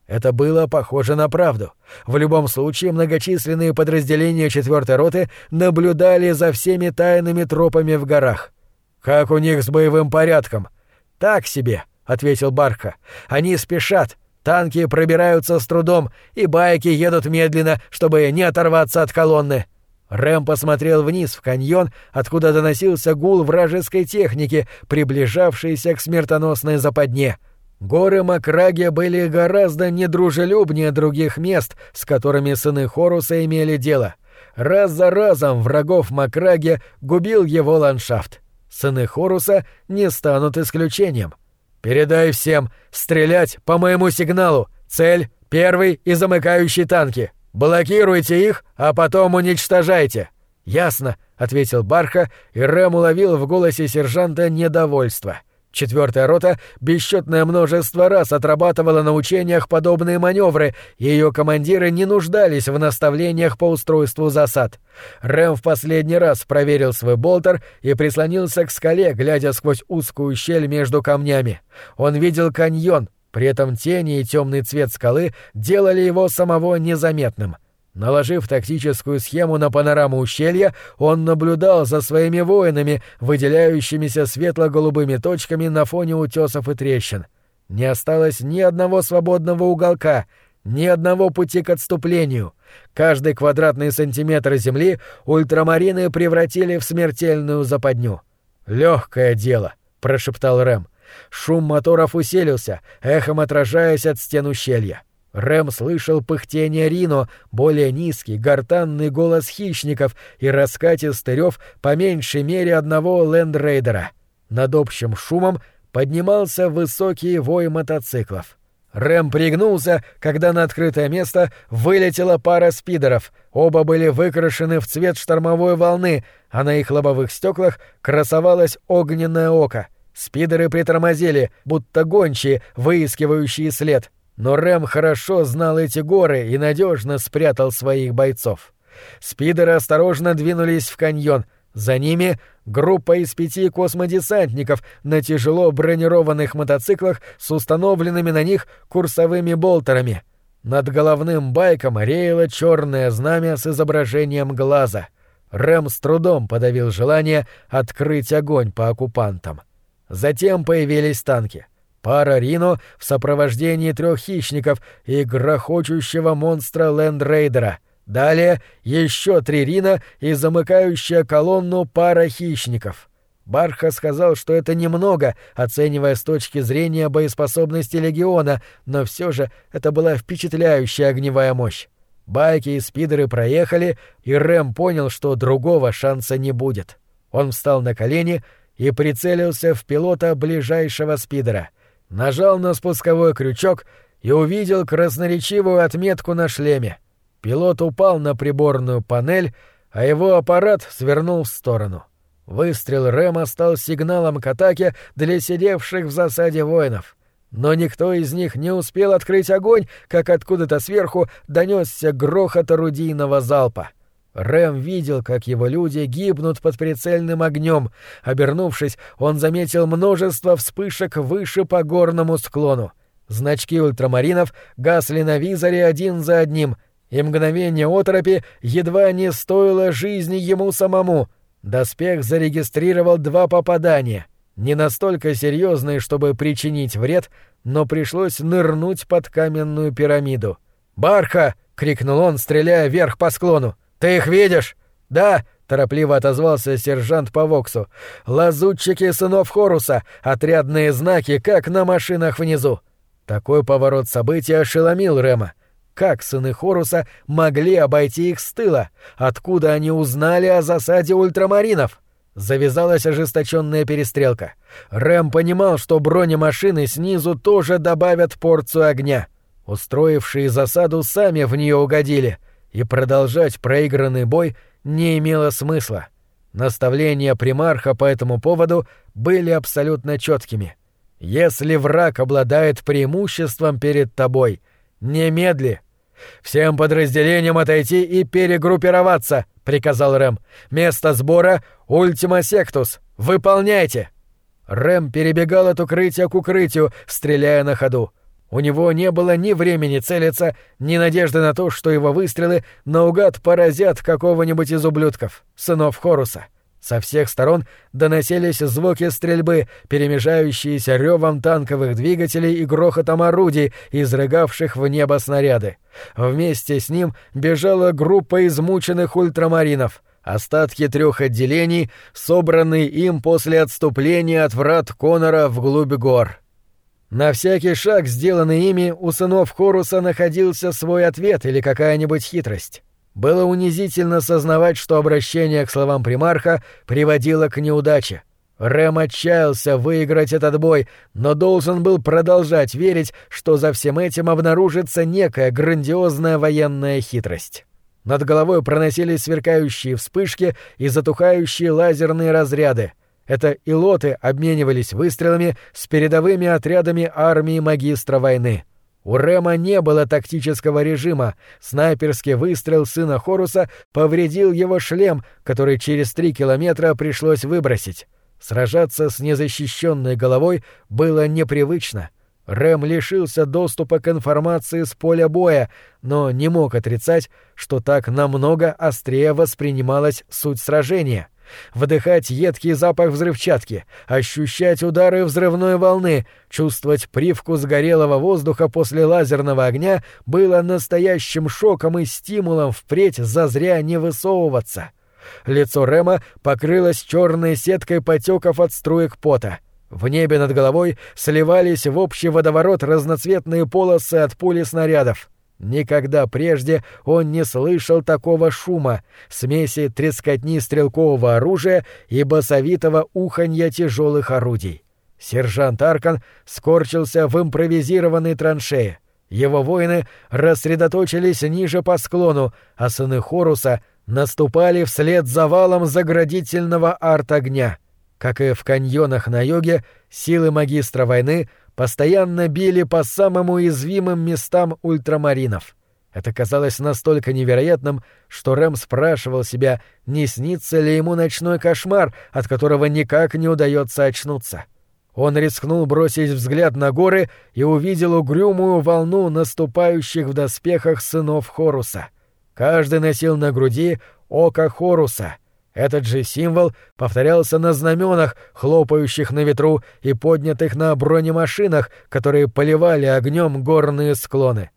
Это было похоже на правду. В любом случае, многочисленные подразделения четвертой роты наблюдали за всеми тайными тропами в горах. «Как у них с боевым порядком?» «Так себе», — ответил Барха. «Они спешат, танки пробираются с трудом, и байки едут медленно, чтобы не оторваться от колонны». Рэм посмотрел вниз в каньон, откуда доносился гул вражеской техники, приближавшейся к смертоносной западне — Горы Макраги были гораздо недружелюбнее других мест, с которыми сыны Хоруса имели дело. Раз за разом врагов Макраги губил его ландшафт. Сыны Хоруса не станут исключением. «Передай всем, стрелять по моему сигналу. Цель — первый и замыкающий танки. Блокируйте их, а потом уничтожайте». «Ясно», — ответил Барха, и Рэм уловил в голосе сержанта недовольство — Четвертая рота бесчетное множество раз отрабатывала на учениях подобные маневры, и ее командиры не нуждались в наставлениях по устройству засад. Рэм в последний раз проверил свой болтер и прислонился к скале, глядя сквозь узкую щель между камнями. Он видел каньон, при этом тени и темный цвет скалы делали его самого незаметным — Наложив тактическую схему на панораму ущелья, он наблюдал за своими воинами, выделяющимися светло-голубыми точками на фоне утесов и трещин. Не осталось ни одного свободного уголка, ни одного пути к отступлению. Каждый квадратный сантиметр земли ультрамарины превратили в смертельную западню. Легкое дело, прошептал Рэм. Шум моторов усилился, эхом отражаясь от стен ущелья. Рэм слышал пыхтение Рино, более низкий, гортанный голос хищников и раскатистый рев по меньшей мере одного лендрейдера. Над общим шумом поднимался высокий вой мотоциклов. Рэм пригнулся, когда на открытое место вылетела пара спидеров. Оба были выкрашены в цвет штормовой волны, а на их лобовых стеклах красовалось огненное око. Спидеры притормозили, будто гончие, выискивающие след — но Рэм хорошо знал эти горы и надежно спрятал своих бойцов. Спидеры осторожно двинулись в каньон. За ними группа из пяти космодесантников на тяжело бронированных мотоциклах с установленными на них курсовыми болтерами. Над головным байком реяло черное знамя с изображением глаза. Рэм с трудом подавил желание открыть огонь по оккупантам. Затем появились танки — пара Рино в сопровождении трех хищников и грохочущего монстра Лендрейдера. Далее еще три Рина и замыкающая колонну пара хищников. Барха сказал, что это немного, оценивая с точки зрения боеспособности легиона, но все же это была впечатляющая огневая мощь. Байки и спидеры проехали, и Рэм понял, что другого шанса не будет. Он встал на колени и прицелился в пилота ближайшего спидера нажал на спусковой крючок и увидел красноречивую отметку на шлеме. Пилот упал на приборную панель, а его аппарат свернул в сторону. Выстрел Рэма стал сигналом к атаке для сидевших в засаде воинов. Но никто из них не успел открыть огонь, как откуда-то сверху донесся грохот орудийного залпа. Рэм видел, как его люди гибнут под прицельным огнем. Обернувшись, он заметил множество вспышек выше по горному склону. Значки ультрамаринов гасли на визоре один за одним, и мгновение отропи едва не стоило жизни ему самому. Доспех зарегистрировал два попадания. Не настолько серьезные, чтобы причинить вред, но пришлось нырнуть под каменную пирамиду. «Барха!» — крикнул он, стреляя вверх по склону. «Ты их видишь?» «Да», — торопливо отозвался сержант по Воксу. «Лазутчики сынов Хоруса, отрядные знаки, как на машинах внизу». Такой поворот событий ошеломил Рема. Как сыны Хоруса могли обойти их с тыла? Откуда они узнали о засаде ультрамаринов? Завязалась ожесточенная перестрелка. Рэм понимал, что бронемашины снизу тоже добавят порцию огня. Устроившие засаду сами в нее угодили — и продолжать проигранный бой не имело смысла. Наставления примарха по этому поводу были абсолютно четкими. Если враг обладает преимуществом перед тобой, немедли. Всем подразделениям отойти и перегруппироваться, приказал Рэм. Место сбора Ультима Сектус. Выполняйте. Рэм перебегал от укрытия к укрытию, стреляя на ходу. У него не было ни времени целиться, ни надежды на то, что его выстрелы наугад поразят какого-нибудь из ублюдков, сынов Хоруса. Со всех сторон доносились звуки стрельбы, перемежающиеся ревом танковых двигателей и грохотом орудий, изрыгавших в небо снаряды. Вместе с ним бежала группа измученных ультрамаринов — остатки трех отделений, собранные им после отступления от врат Конора вглубь гор. На всякий шаг, сделанный ими, у сынов Хоруса находился свой ответ или какая-нибудь хитрость. Было унизительно сознавать, что обращение к словам примарха приводило к неудаче. Рэм отчаялся выиграть этот бой, но должен был продолжать верить, что за всем этим обнаружится некая грандиозная военная хитрость. Над головой проносились сверкающие вспышки и затухающие лазерные разряды. Это илоты обменивались выстрелами с передовыми отрядами армии магистра войны. У Рема не было тактического режима. Снайперский выстрел сына Хоруса повредил его шлем, который через три километра пришлось выбросить. Сражаться с незащищенной головой было непривычно. Рэм лишился доступа к информации с поля боя, но не мог отрицать, что так намного острее воспринималась суть сражения. Вдыхать едкий запах взрывчатки, ощущать удары взрывной волны, чувствовать привкус горелого воздуха после лазерного огня было настоящим шоком и стимулом впредь зазря не высовываться. Лицо Рема покрылось черной сеткой потеков от струек пота — в небе над головой сливались в общий водоворот разноцветные полосы от пули снарядов. Никогда прежде он не слышал такого шума, смеси трескотни стрелкового оружия и басовитого уханья тяжелых орудий. Сержант Аркан скорчился в импровизированной траншее. Его воины рассредоточились ниже по склону, а сыны Хоруса наступали вслед за валом заградительного арт-огня — как и в каньонах на юге, силы магистра войны постоянно били по самым уязвимым местам ультрамаринов. Это казалось настолько невероятным, что Рэм спрашивал себя, не снится ли ему ночной кошмар, от которого никак не удается очнуться. Он рискнул бросить взгляд на горы и увидел угрюмую волну наступающих в доспехах сынов Хоруса. Каждый носил на груди око Хоруса — этот же символ повторялся на знаменах, хлопающих на ветру и поднятых на бронемашинах, которые поливали огнем горные склоны.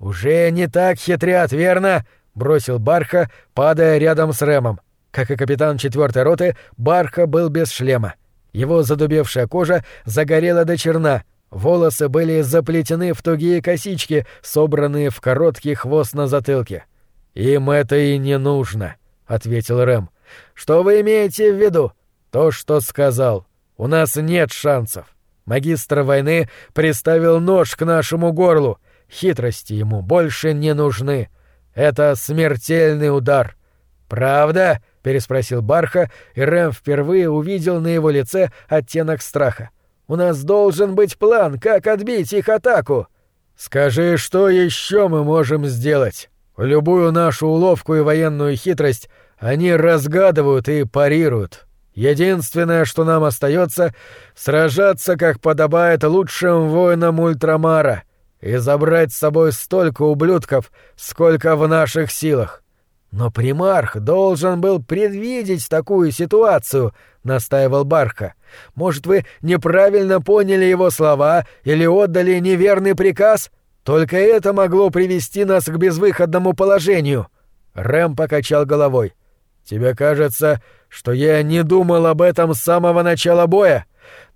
«Уже не так хитрят, верно?» — бросил Барха, падая рядом с Рэмом. Как и капитан четвертой роты, Барха был без шлема. Его задубевшая кожа загорела до черна, волосы были заплетены в тугие косички, собранные в короткий хвост на затылке. «Им это и не нужно», — ответил Рэм. Что вы имеете в виду? То, что сказал. У нас нет шансов. Магистр войны приставил нож к нашему горлу. Хитрости ему больше не нужны. Это смертельный удар. Правда? переспросил Барха, и Рэм впервые увидел на его лице оттенок страха. У нас должен быть план, как отбить их атаку. Скажи, что еще мы можем сделать? Любую нашу уловку и военную хитрость они разгадывают и парируют. Единственное, что нам остается, сражаться, как подобает лучшим воинам Ультрамара, и забрать с собой столько ублюдков, сколько в наших силах. Но примарх должен был предвидеть такую ситуацию, настаивал Барха. Может, вы неправильно поняли его слова или отдали неверный приказ? Только это могло привести нас к безвыходному положению. Рэм покачал головой. Тебе кажется, что я не думал об этом с самого начала боя?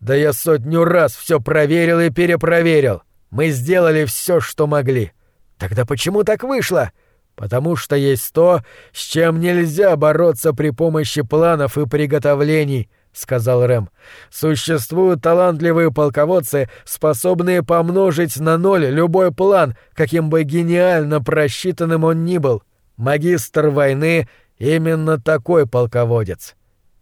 Да я сотню раз все проверил и перепроверил. Мы сделали все, что могли. Тогда почему так вышло? Потому что есть то, с чем нельзя бороться при помощи планов и приготовлений, сказал Рэм. Существуют талантливые полководцы, способные помножить на ноль любой план, каким бы гениально просчитанным он ни был. Магистр войны Именно такой полководец.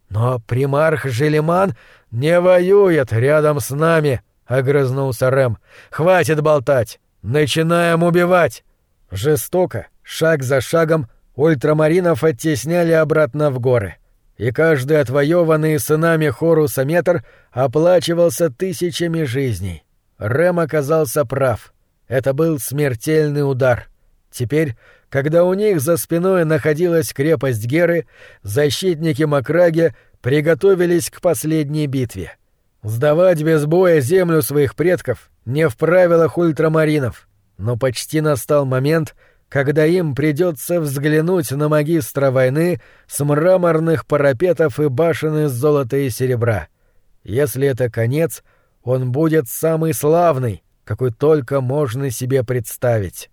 Но примарх Желеман не воюет рядом с нами, огрызнулся Рэм. Хватит болтать. Начинаем убивать. Жестоко, шаг за шагом, ультрамаринов оттесняли обратно в горы. и каждый отвоеванный сынами Хоруса метр оплачивался тысячами жизней. Рэм оказался прав. Это был смертельный удар. Теперь, когда у них за спиной находилась крепость Геры, защитники Макраги приготовились к последней битве. Сдавать без боя землю своих предков не в правилах ультрамаринов, но почти настал момент, когда им придется взглянуть на магистра войны с мраморных парапетов и башен из золота и серебра. Если это конец, он будет самый славный, какой только можно себе представить.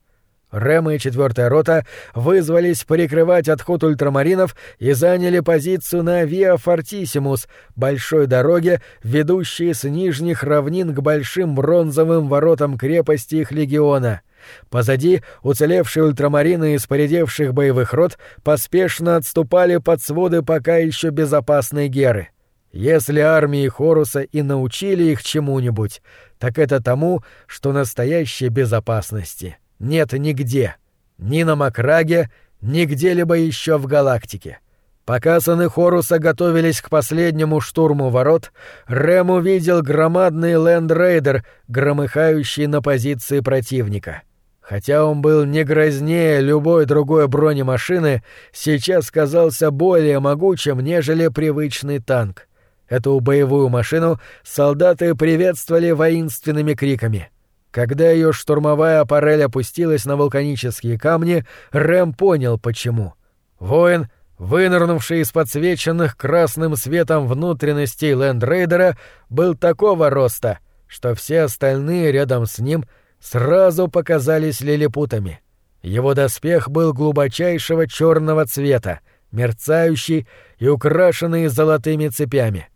Рэм и четвертая рота вызвались прикрывать отход ультрамаринов и заняли позицию на Виа Фортисимус, большой дороге, ведущей с нижних равнин к большим бронзовым воротам крепости их легиона. Позади уцелевшие ультрамарины из поредевших боевых рот поспешно отступали под своды пока еще безопасной Геры. Если армии Хоруса и научили их чему-нибудь, так это тому, что настоящей безопасности — нет нигде. Ни на Макраге, ни где-либо еще в галактике. Пока сыны Хоруса готовились к последнему штурму ворот, Рэм увидел громадный лендрейдер, громыхающий на позиции противника. Хотя он был не грознее любой другой бронемашины, сейчас казался более могучим, нежели привычный танк. Эту боевую машину солдаты приветствовали воинственными криками — когда ее штурмовая аппарель опустилась на вулканические камни, Рэм понял, почему. Воин, вынырнувший из подсвеченных красным светом внутренностей лендрейдера, был такого роста, что все остальные рядом с ним сразу показались лилипутами. Его доспех был глубочайшего черного цвета, мерцающий и украшенный золотыми цепями.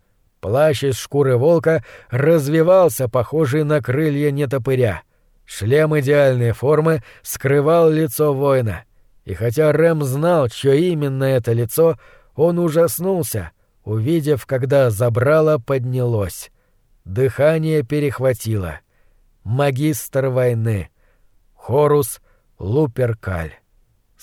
Плащ из шкуры волка развивался, похожий на крылья нетопыря. Шлем идеальной формы скрывал лицо воина. И хотя Рэм знал, чье именно это лицо, он ужаснулся, увидев, когда забрало поднялось. Дыхание перехватило. Магистр войны. Хорус Луперкаль.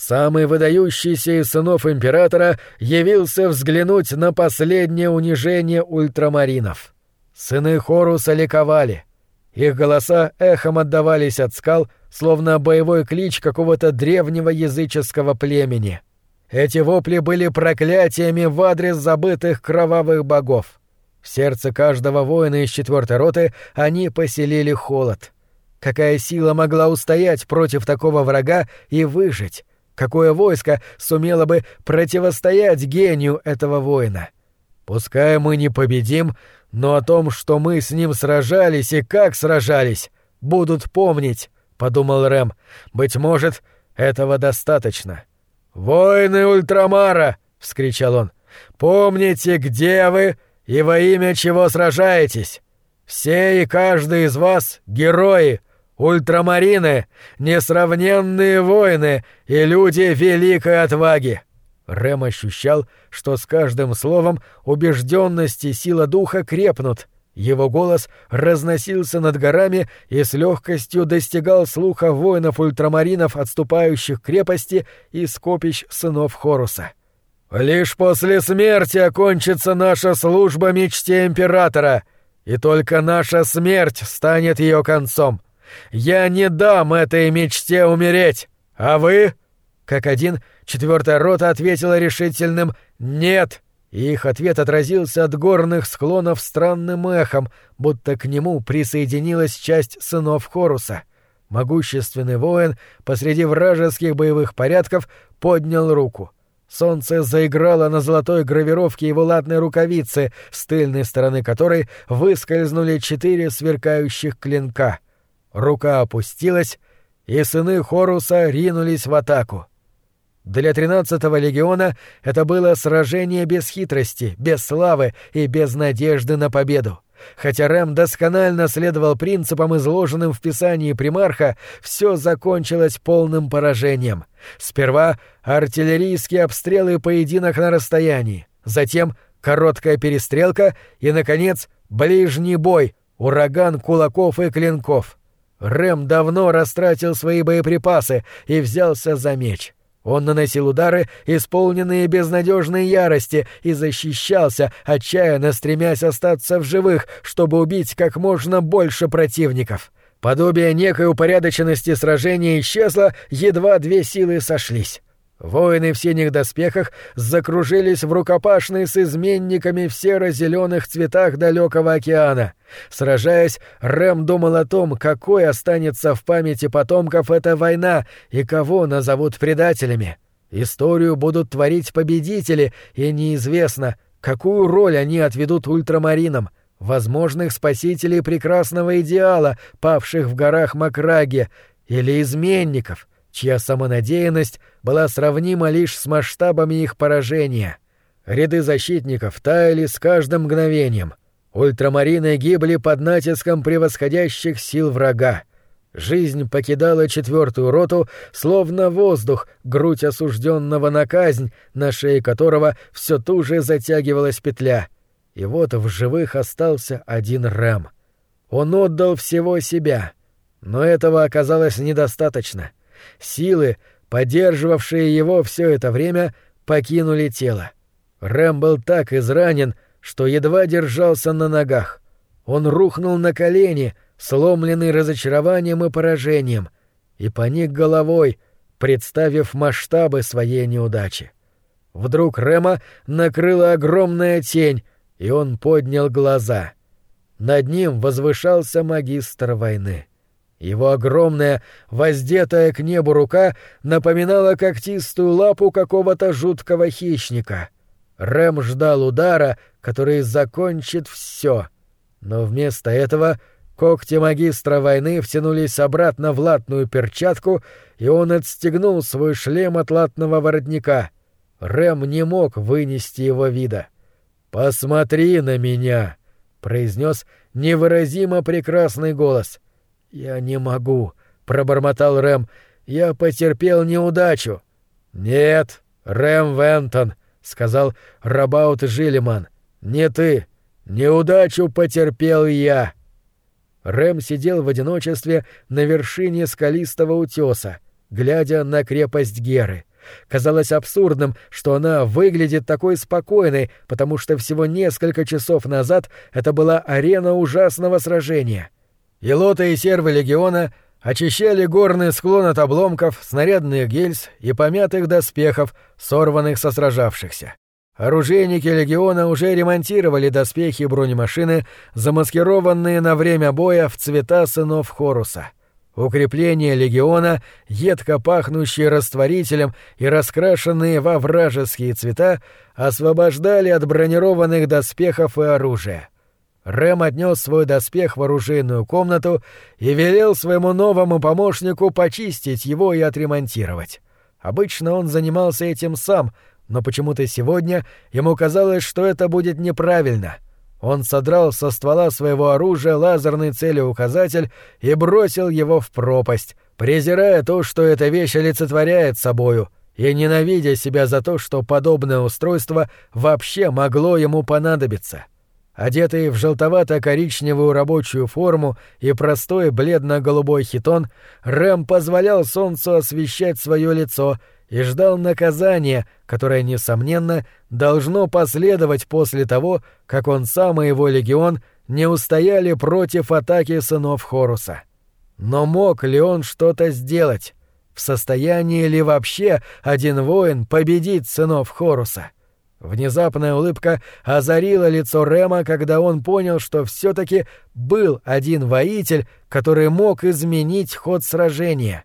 Самый выдающийся из сынов императора явился взглянуть на последнее унижение ультрамаринов. Сыны Хоруса ликовали. Их голоса эхом отдавались от скал, словно боевой клич какого-то древнего языческого племени. Эти вопли были проклятиями в адрес забытых кровавых богов. В сердце каждого воина из четвертой роты они поселили холод. Какая сила могла устоять против такого врага и выжить? Какое войско сумело бы противостоять гению этого воина? Пускай мы не победим, но о том, что мы с ним сражались и как сражались, будут помнить, — подумал Рэм. Быть может, этого достаточно. «Воины Ультрамара!» — вскричал он. «Помните, где вы и во имя чего сражаетесь? Все и каждый из вас — герои, Ультрамарины — несравненные воины и люди великой отваги!» Рэм ощущал, что с каждым словом убежденность и сила духа крепнут. Его голос разносился над горами и с легкостью достигал слуха воинов-ультрамаринов, отступающих к крепости и скопищ сынов Хоруса. «Лишь после смерти окончится наша служба мечте Императора, и только наша смерть станет ее концом. Я не дам этой мечте умереть! А вы?» Как один, четвертая рота ответила решительным «нет», и их ответ отразился от горных склонов странным эхом, будто к нему присоединилась часть сынов Хоруса. Могущественный воин посреди вражеских боевых порядков поднял руку. Солнце заиграло на золотой гравировке его латной рукавицы, с тыльной стороны которой выскользнули четыре сверкающих клинка — Рука опустилась, и сыны Хоруса ринулись в атаку. Для тринадцатого легиона это было сражение без хитрости, без славы и без надежды на победу. Хотя Рэм досконально следовал принципам, изложенным в Писании примарха, все закончилось полным поражением. Сперва артиллерийские обстрелы поединок на расстоянии, затем короткая перестрелка и, наконец, ближний бой, ураган кулаков и клинков — Рэм давно растратил свои боеприпасы и взялся за меч. Он наносил удары, исполненные безнадежной ярости, и защищался, отчаянно стремясь остаться в живых, чтобы убить как можно больше противников. Подобие некой упорядоченности сражения исчезло, едва две силы сошлись. Воины в синих доспехах закружились в рукопашной с изменниками в серо-зеленых цветах далекого океана. Сражаясь, Рэм думал о том, какой останется в памяти потомков эта война и кого назовут предателями. Историю будут творить победители, и неизвестно, какую роль они отведут ультрамаринам, возможных спасителей прекрасного идеала, павших в горах Макраги, или изменников — чья самонадеянность была сравнима лишь с масштабами их поражения. Ряды защитников таяли с каждым мгновением. Ультрамарины гибли под натиском превосходящих сил врага. Жизнь покидала четвертую роту, словно воздух, грудь осужденного на казнь, на шее которого все туже затягивалась петля. И вот в живых остался один Рэм. Он отдал всего себя. Но этого оказалось недостаточно — Силы, поддерживавшие его все это время, покинули тело. Рэм был так изранен, что едва держался на ногах. Он рухнул на колени, сломленный разочарованием и поражением, и поник головой, представив масштабы своей неудачи. Вдруг Рэма накрыла огромная тень, и он поднял глаза. Над ним возвышался магистр войны. Его огромная, воздетая к небу рука напоминала когтистую лапу какого-то жуткого хищника. Рэм ждал удара, который закончит все. Но вместо этого когти магистра войны втянулись обратно в латную перчатку, и он отстегнул свой шлем от латного воротника. Рэм не мог вынести его вида. «Посмотри на меня!» — произнес невыразимо прекрасный голос. «Я не могу», — пробормотал Рэм. «Я потерпел неудачу». «Нет, Рэм Вентон», — сказал Рабаут Жилиман. «Не ты. Неудачу потерпел я». Рэм сидел в одиночестве на вершине скалистого утеса, глядя на крепость Геры. Казалось абсурдным, что она выглядит такой спокойной, потому что всего несколько часов назад это была арена ужасного сражения. Елоты и сервы легиона очищали горный склон от обломков, снарядных гильз и помятых доспехов, сорванных со сражавшихся. Оружейники легиона уже ремонтировали доспехи и бронемашины, замаскированные на время боя в цвета сынов Хоруса. Укрепления легиона, едко пахнущие растворителем и раскрашенные во вражеские цвета, освобождали от бронированных доспехов и оружия. Рэм отнес свой доспех в оружейную комнату и велел своему новому помощнику почистить его и отремонтировать. Обычно он занимался этим сам, но почему-то сегодня ему казалось, что это будет неправильно. Он содрал со ствола своего оружия лазерный целеуказатель и бросил его в пропасть, презирая то, что эта вещь олицетворяет собою, и ненавидя себя за то, что подобное устройство вообще могло ему понадобиться. — Одетый в желтовато-коричневую рабочую форму и простой бледно-голубой хитон, Рэм позволял солнцу освещать свое лицо и ждал наказания, которое, несомненно, должно последовать после того, как он сам и его легион не устояли против атаки сынов Хоруса. Но мог ли он что-то сделать? В состоянии ли вообще один воин победить сынов Хоруса? — Внезапная улыбка озарила лицо Рема, когда он понял, что все-таки был один воитель, который мог изменить ход сражения.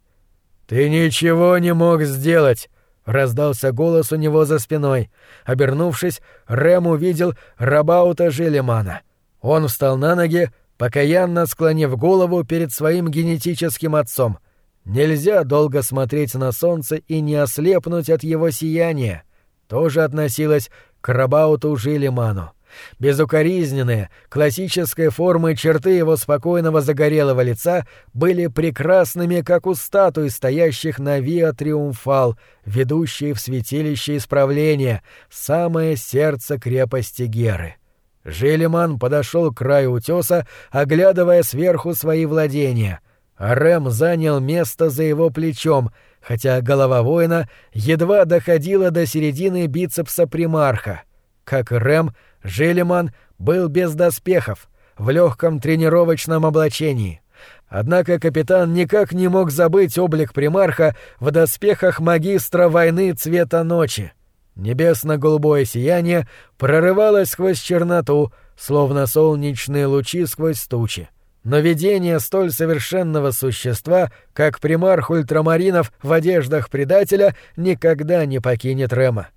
«Ты ничего не мог сделать!» — раздался голос у него за спиной. Обернувшись, Рэм увидел Рабаута Желемана. Он встал на ноги, покаянно склонив голову перед своим генетическим отцом. Нельзя долго смотреть на солнце и не ослепнуть от его сияния тоже относилась к Рабауту Жилиману. Безукоризненные, классической формы черты его спокойного загорелого лица были прекрасными, как у статуй, стоящих на Виа Триумфал, ведущей в святилище исправления, самое сердце крепости Геры. Жилиман подошел к краю утеса, оглядывая сверху свои владения, Рэм занял место за его плечом — хотя голова воина едва доходила до середины бицепса примарха. Как Рэм, Желеман был без доспехов, в легком тренировочном облачении. Однако капитан никак не мог забыть облик примарха в доспехах магистра войны цвета ночи. Небесно-голубое сияние прорывалось сквозь черноту, словно солнечные лучи сквозь тучи. Но видение столь совершенного существа, как примарх ультрамаринов в одеждах предателя, никогда не покинет Рэма.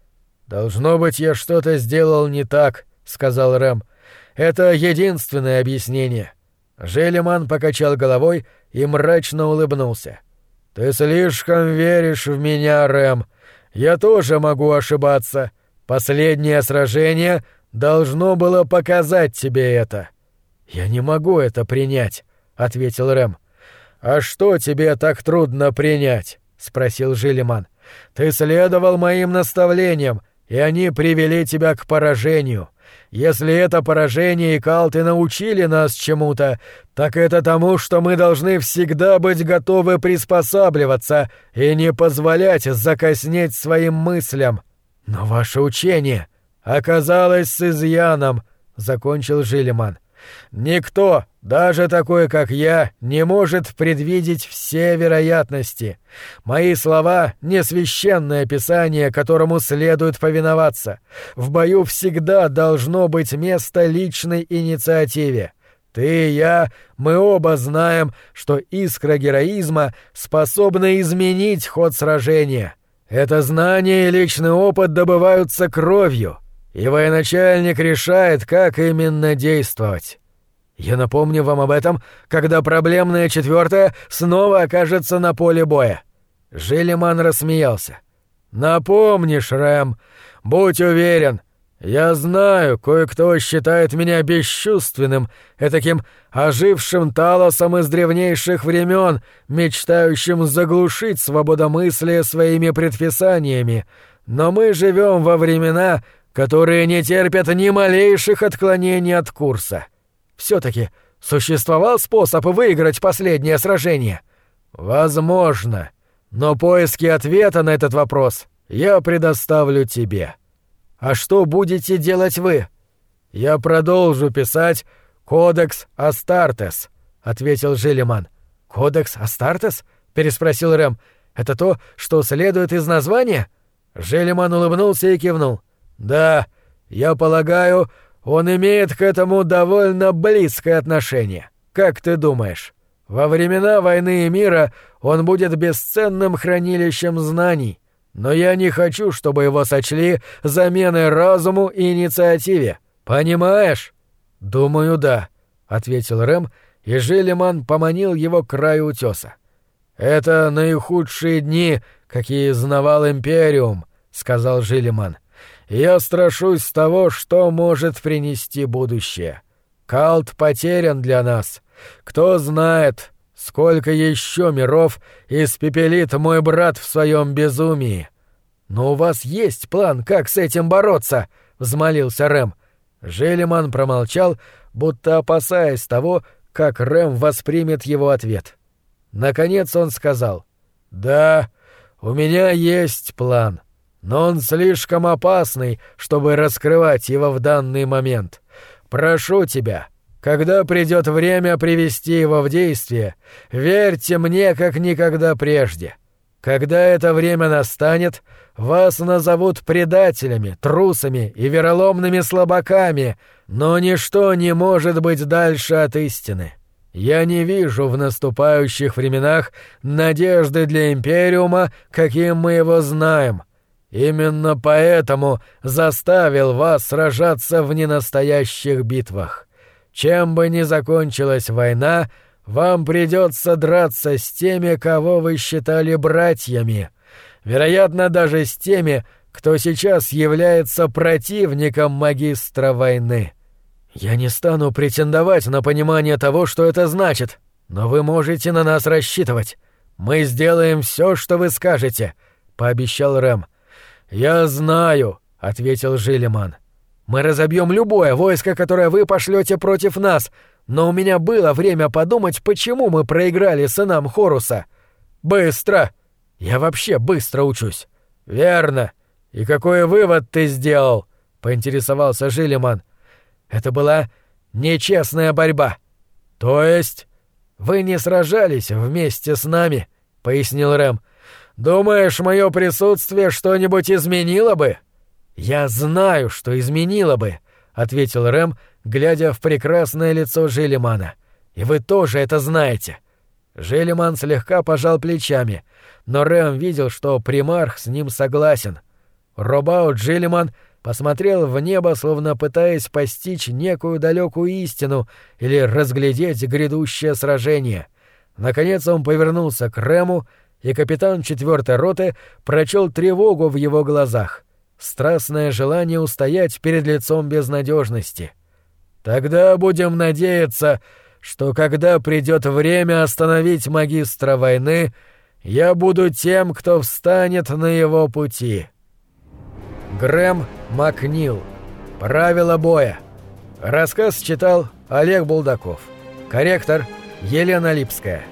«Должно быть, я что-то сделал не так», — сказал Рэм. «Это единственное объяснение». Желеман покачал головой и мрачно улыбнулся. «Ты слишком веришь в меня, Рэм. Я тоже могу ошибаться. Последнее сражение должно было показать тебе это». «Я не могу это принять», — ответил Рэм. «А что тебе так трудно принять?» — спросил Жилиман. «Ты следовал моим наставлениям, и они привели тебя к поражению. Если это поражение и калты научили нас чему-то, так это тому, что мы должны всегда быть готовы приспосабливаться и не позволять закоснеть своим мыслям. Но ваше учение оказалось с изъяном, — закончил Жилиман. Никто, даже такой, как я, не может предвидеть все вероятности. Мои слова — не священное писание, которому следует повиноваться. В бою всегда должно быть место личной инициативе. Ты и я, мы оба знаем, что искра героизма способна изменить ход сражения. Это знание и личный опыт добываются кровью, и военачальник решает, как именно действовать. Я напомню вам об этом, когда проблемная четвертая снова окажется на поле боя. Жилиман рассмеялся. Напомнишь, Рэм, будь уверен. Я знаю, кое-кто считает меня бесчувственным, таким ожившим талосом из древнейших времен, мечтающим заглушить свободомыслие своими предписаниями. Но мы живем во времена, которые не терпят ни малейших отклонений от курса. Все-таки существовал способ выиграть последнее сражение? Возможно. Но поиски ответа на этот вопрос я предоставлю тебе. А что будете делать вы? Я продолжу писать «Кодекс Астартес», — ответил Жилиман. «Кодекс Астартес?» — переспросил Рэм. «Это то, что следует из названия?» Желеман улыбнулся и кивнул. «Да, я полагаю, он имеет к этому довольно близкое отношение. Как ты думаешь? Во времена войны и мира он будет бесценным хранилищем знаний, но я не хочу, чтобы его сочли заменой разуму и инициативе. Понимаешь? Думаю, да, ответил Рэм, и Желеман поманил его к краю утеса. Это наихудшие дни, какие знавал Империум, сказал Желеман. Я страшусь того, что может принести будущее. Калт потерян для нас. Кто знает, сколько еще миров испепелит мой брат в своем безумии. Но у вас есть план, как с этим бороться, взмолился Рэм. Желеман промолчал, будто опасаясь того, как Рэм воспримет его ответ. Наконец он сказал: "Да, у меня есть план но он слишком опасный, чтобы раскрывать его в данный момент. Прошу тебя, когда придет время привести его в действие, верьте мне как никогда прежде. Когда это время настанет, вас назовут предателями, трусами и вероломными слабаками, но ничто не может быть дальше от истины. Я не вижу в наступающих временах надежды для Империума, каким мы его знаем, Именно поэтому заставил вас сражаться в ненастоящих битвах. Чем бы ни закончилась война, вам придется драться с теми, кого вы считали братьями. Вероятно, даже с теми, кто сейчас является противником магистра войны. Я не стану претендовать на понимание того, что это значит, но вы можете на нас рассчитывать. Мы сделаем все, что вы скажете, пообещал Рэм. «Я знаю», — ответил Жилиман. «Мы разобьем любое войско, которое вы пошлете против нас, но у меня было время подумать, почему мы проиграли сынам Хоруса. Быстро! Я вообще быстро учусь». «Верно. И какой вывод ты сделал?» — поинтересовался Жилиман. «Это была нечестная борьба». «То есть...» «Вы не сражались вместе с нами», — пояснил Рэм. «Думаешь, мое присутствие что-нибудь изменило бы?» «Я знаю, что изменило бы», — ответил Рэм, глядя в прекрасное лицо Жилимана. «И вы тоже это знаете». Желеман слегка пожал плечами, но Рэм видел, что примарх с ним согласен. Робаут Желеман посмотрел в небо, словно пытаясь постичь некую далекую истину или разглядеть грядущее сражение. Наконец он повернулся к Рэму, и капитан четвертой роты прочел тревогу в его глазах, страстное желание устоять перед лицом безнадежности. «Тогда будем надеяться, что когда придет время остановить магистра войны, я буду тем, кто встанет на его пути. Грэм Макнил. Правила боя. Рассказ читал Олег Булдаков. Корректор Елена Липская.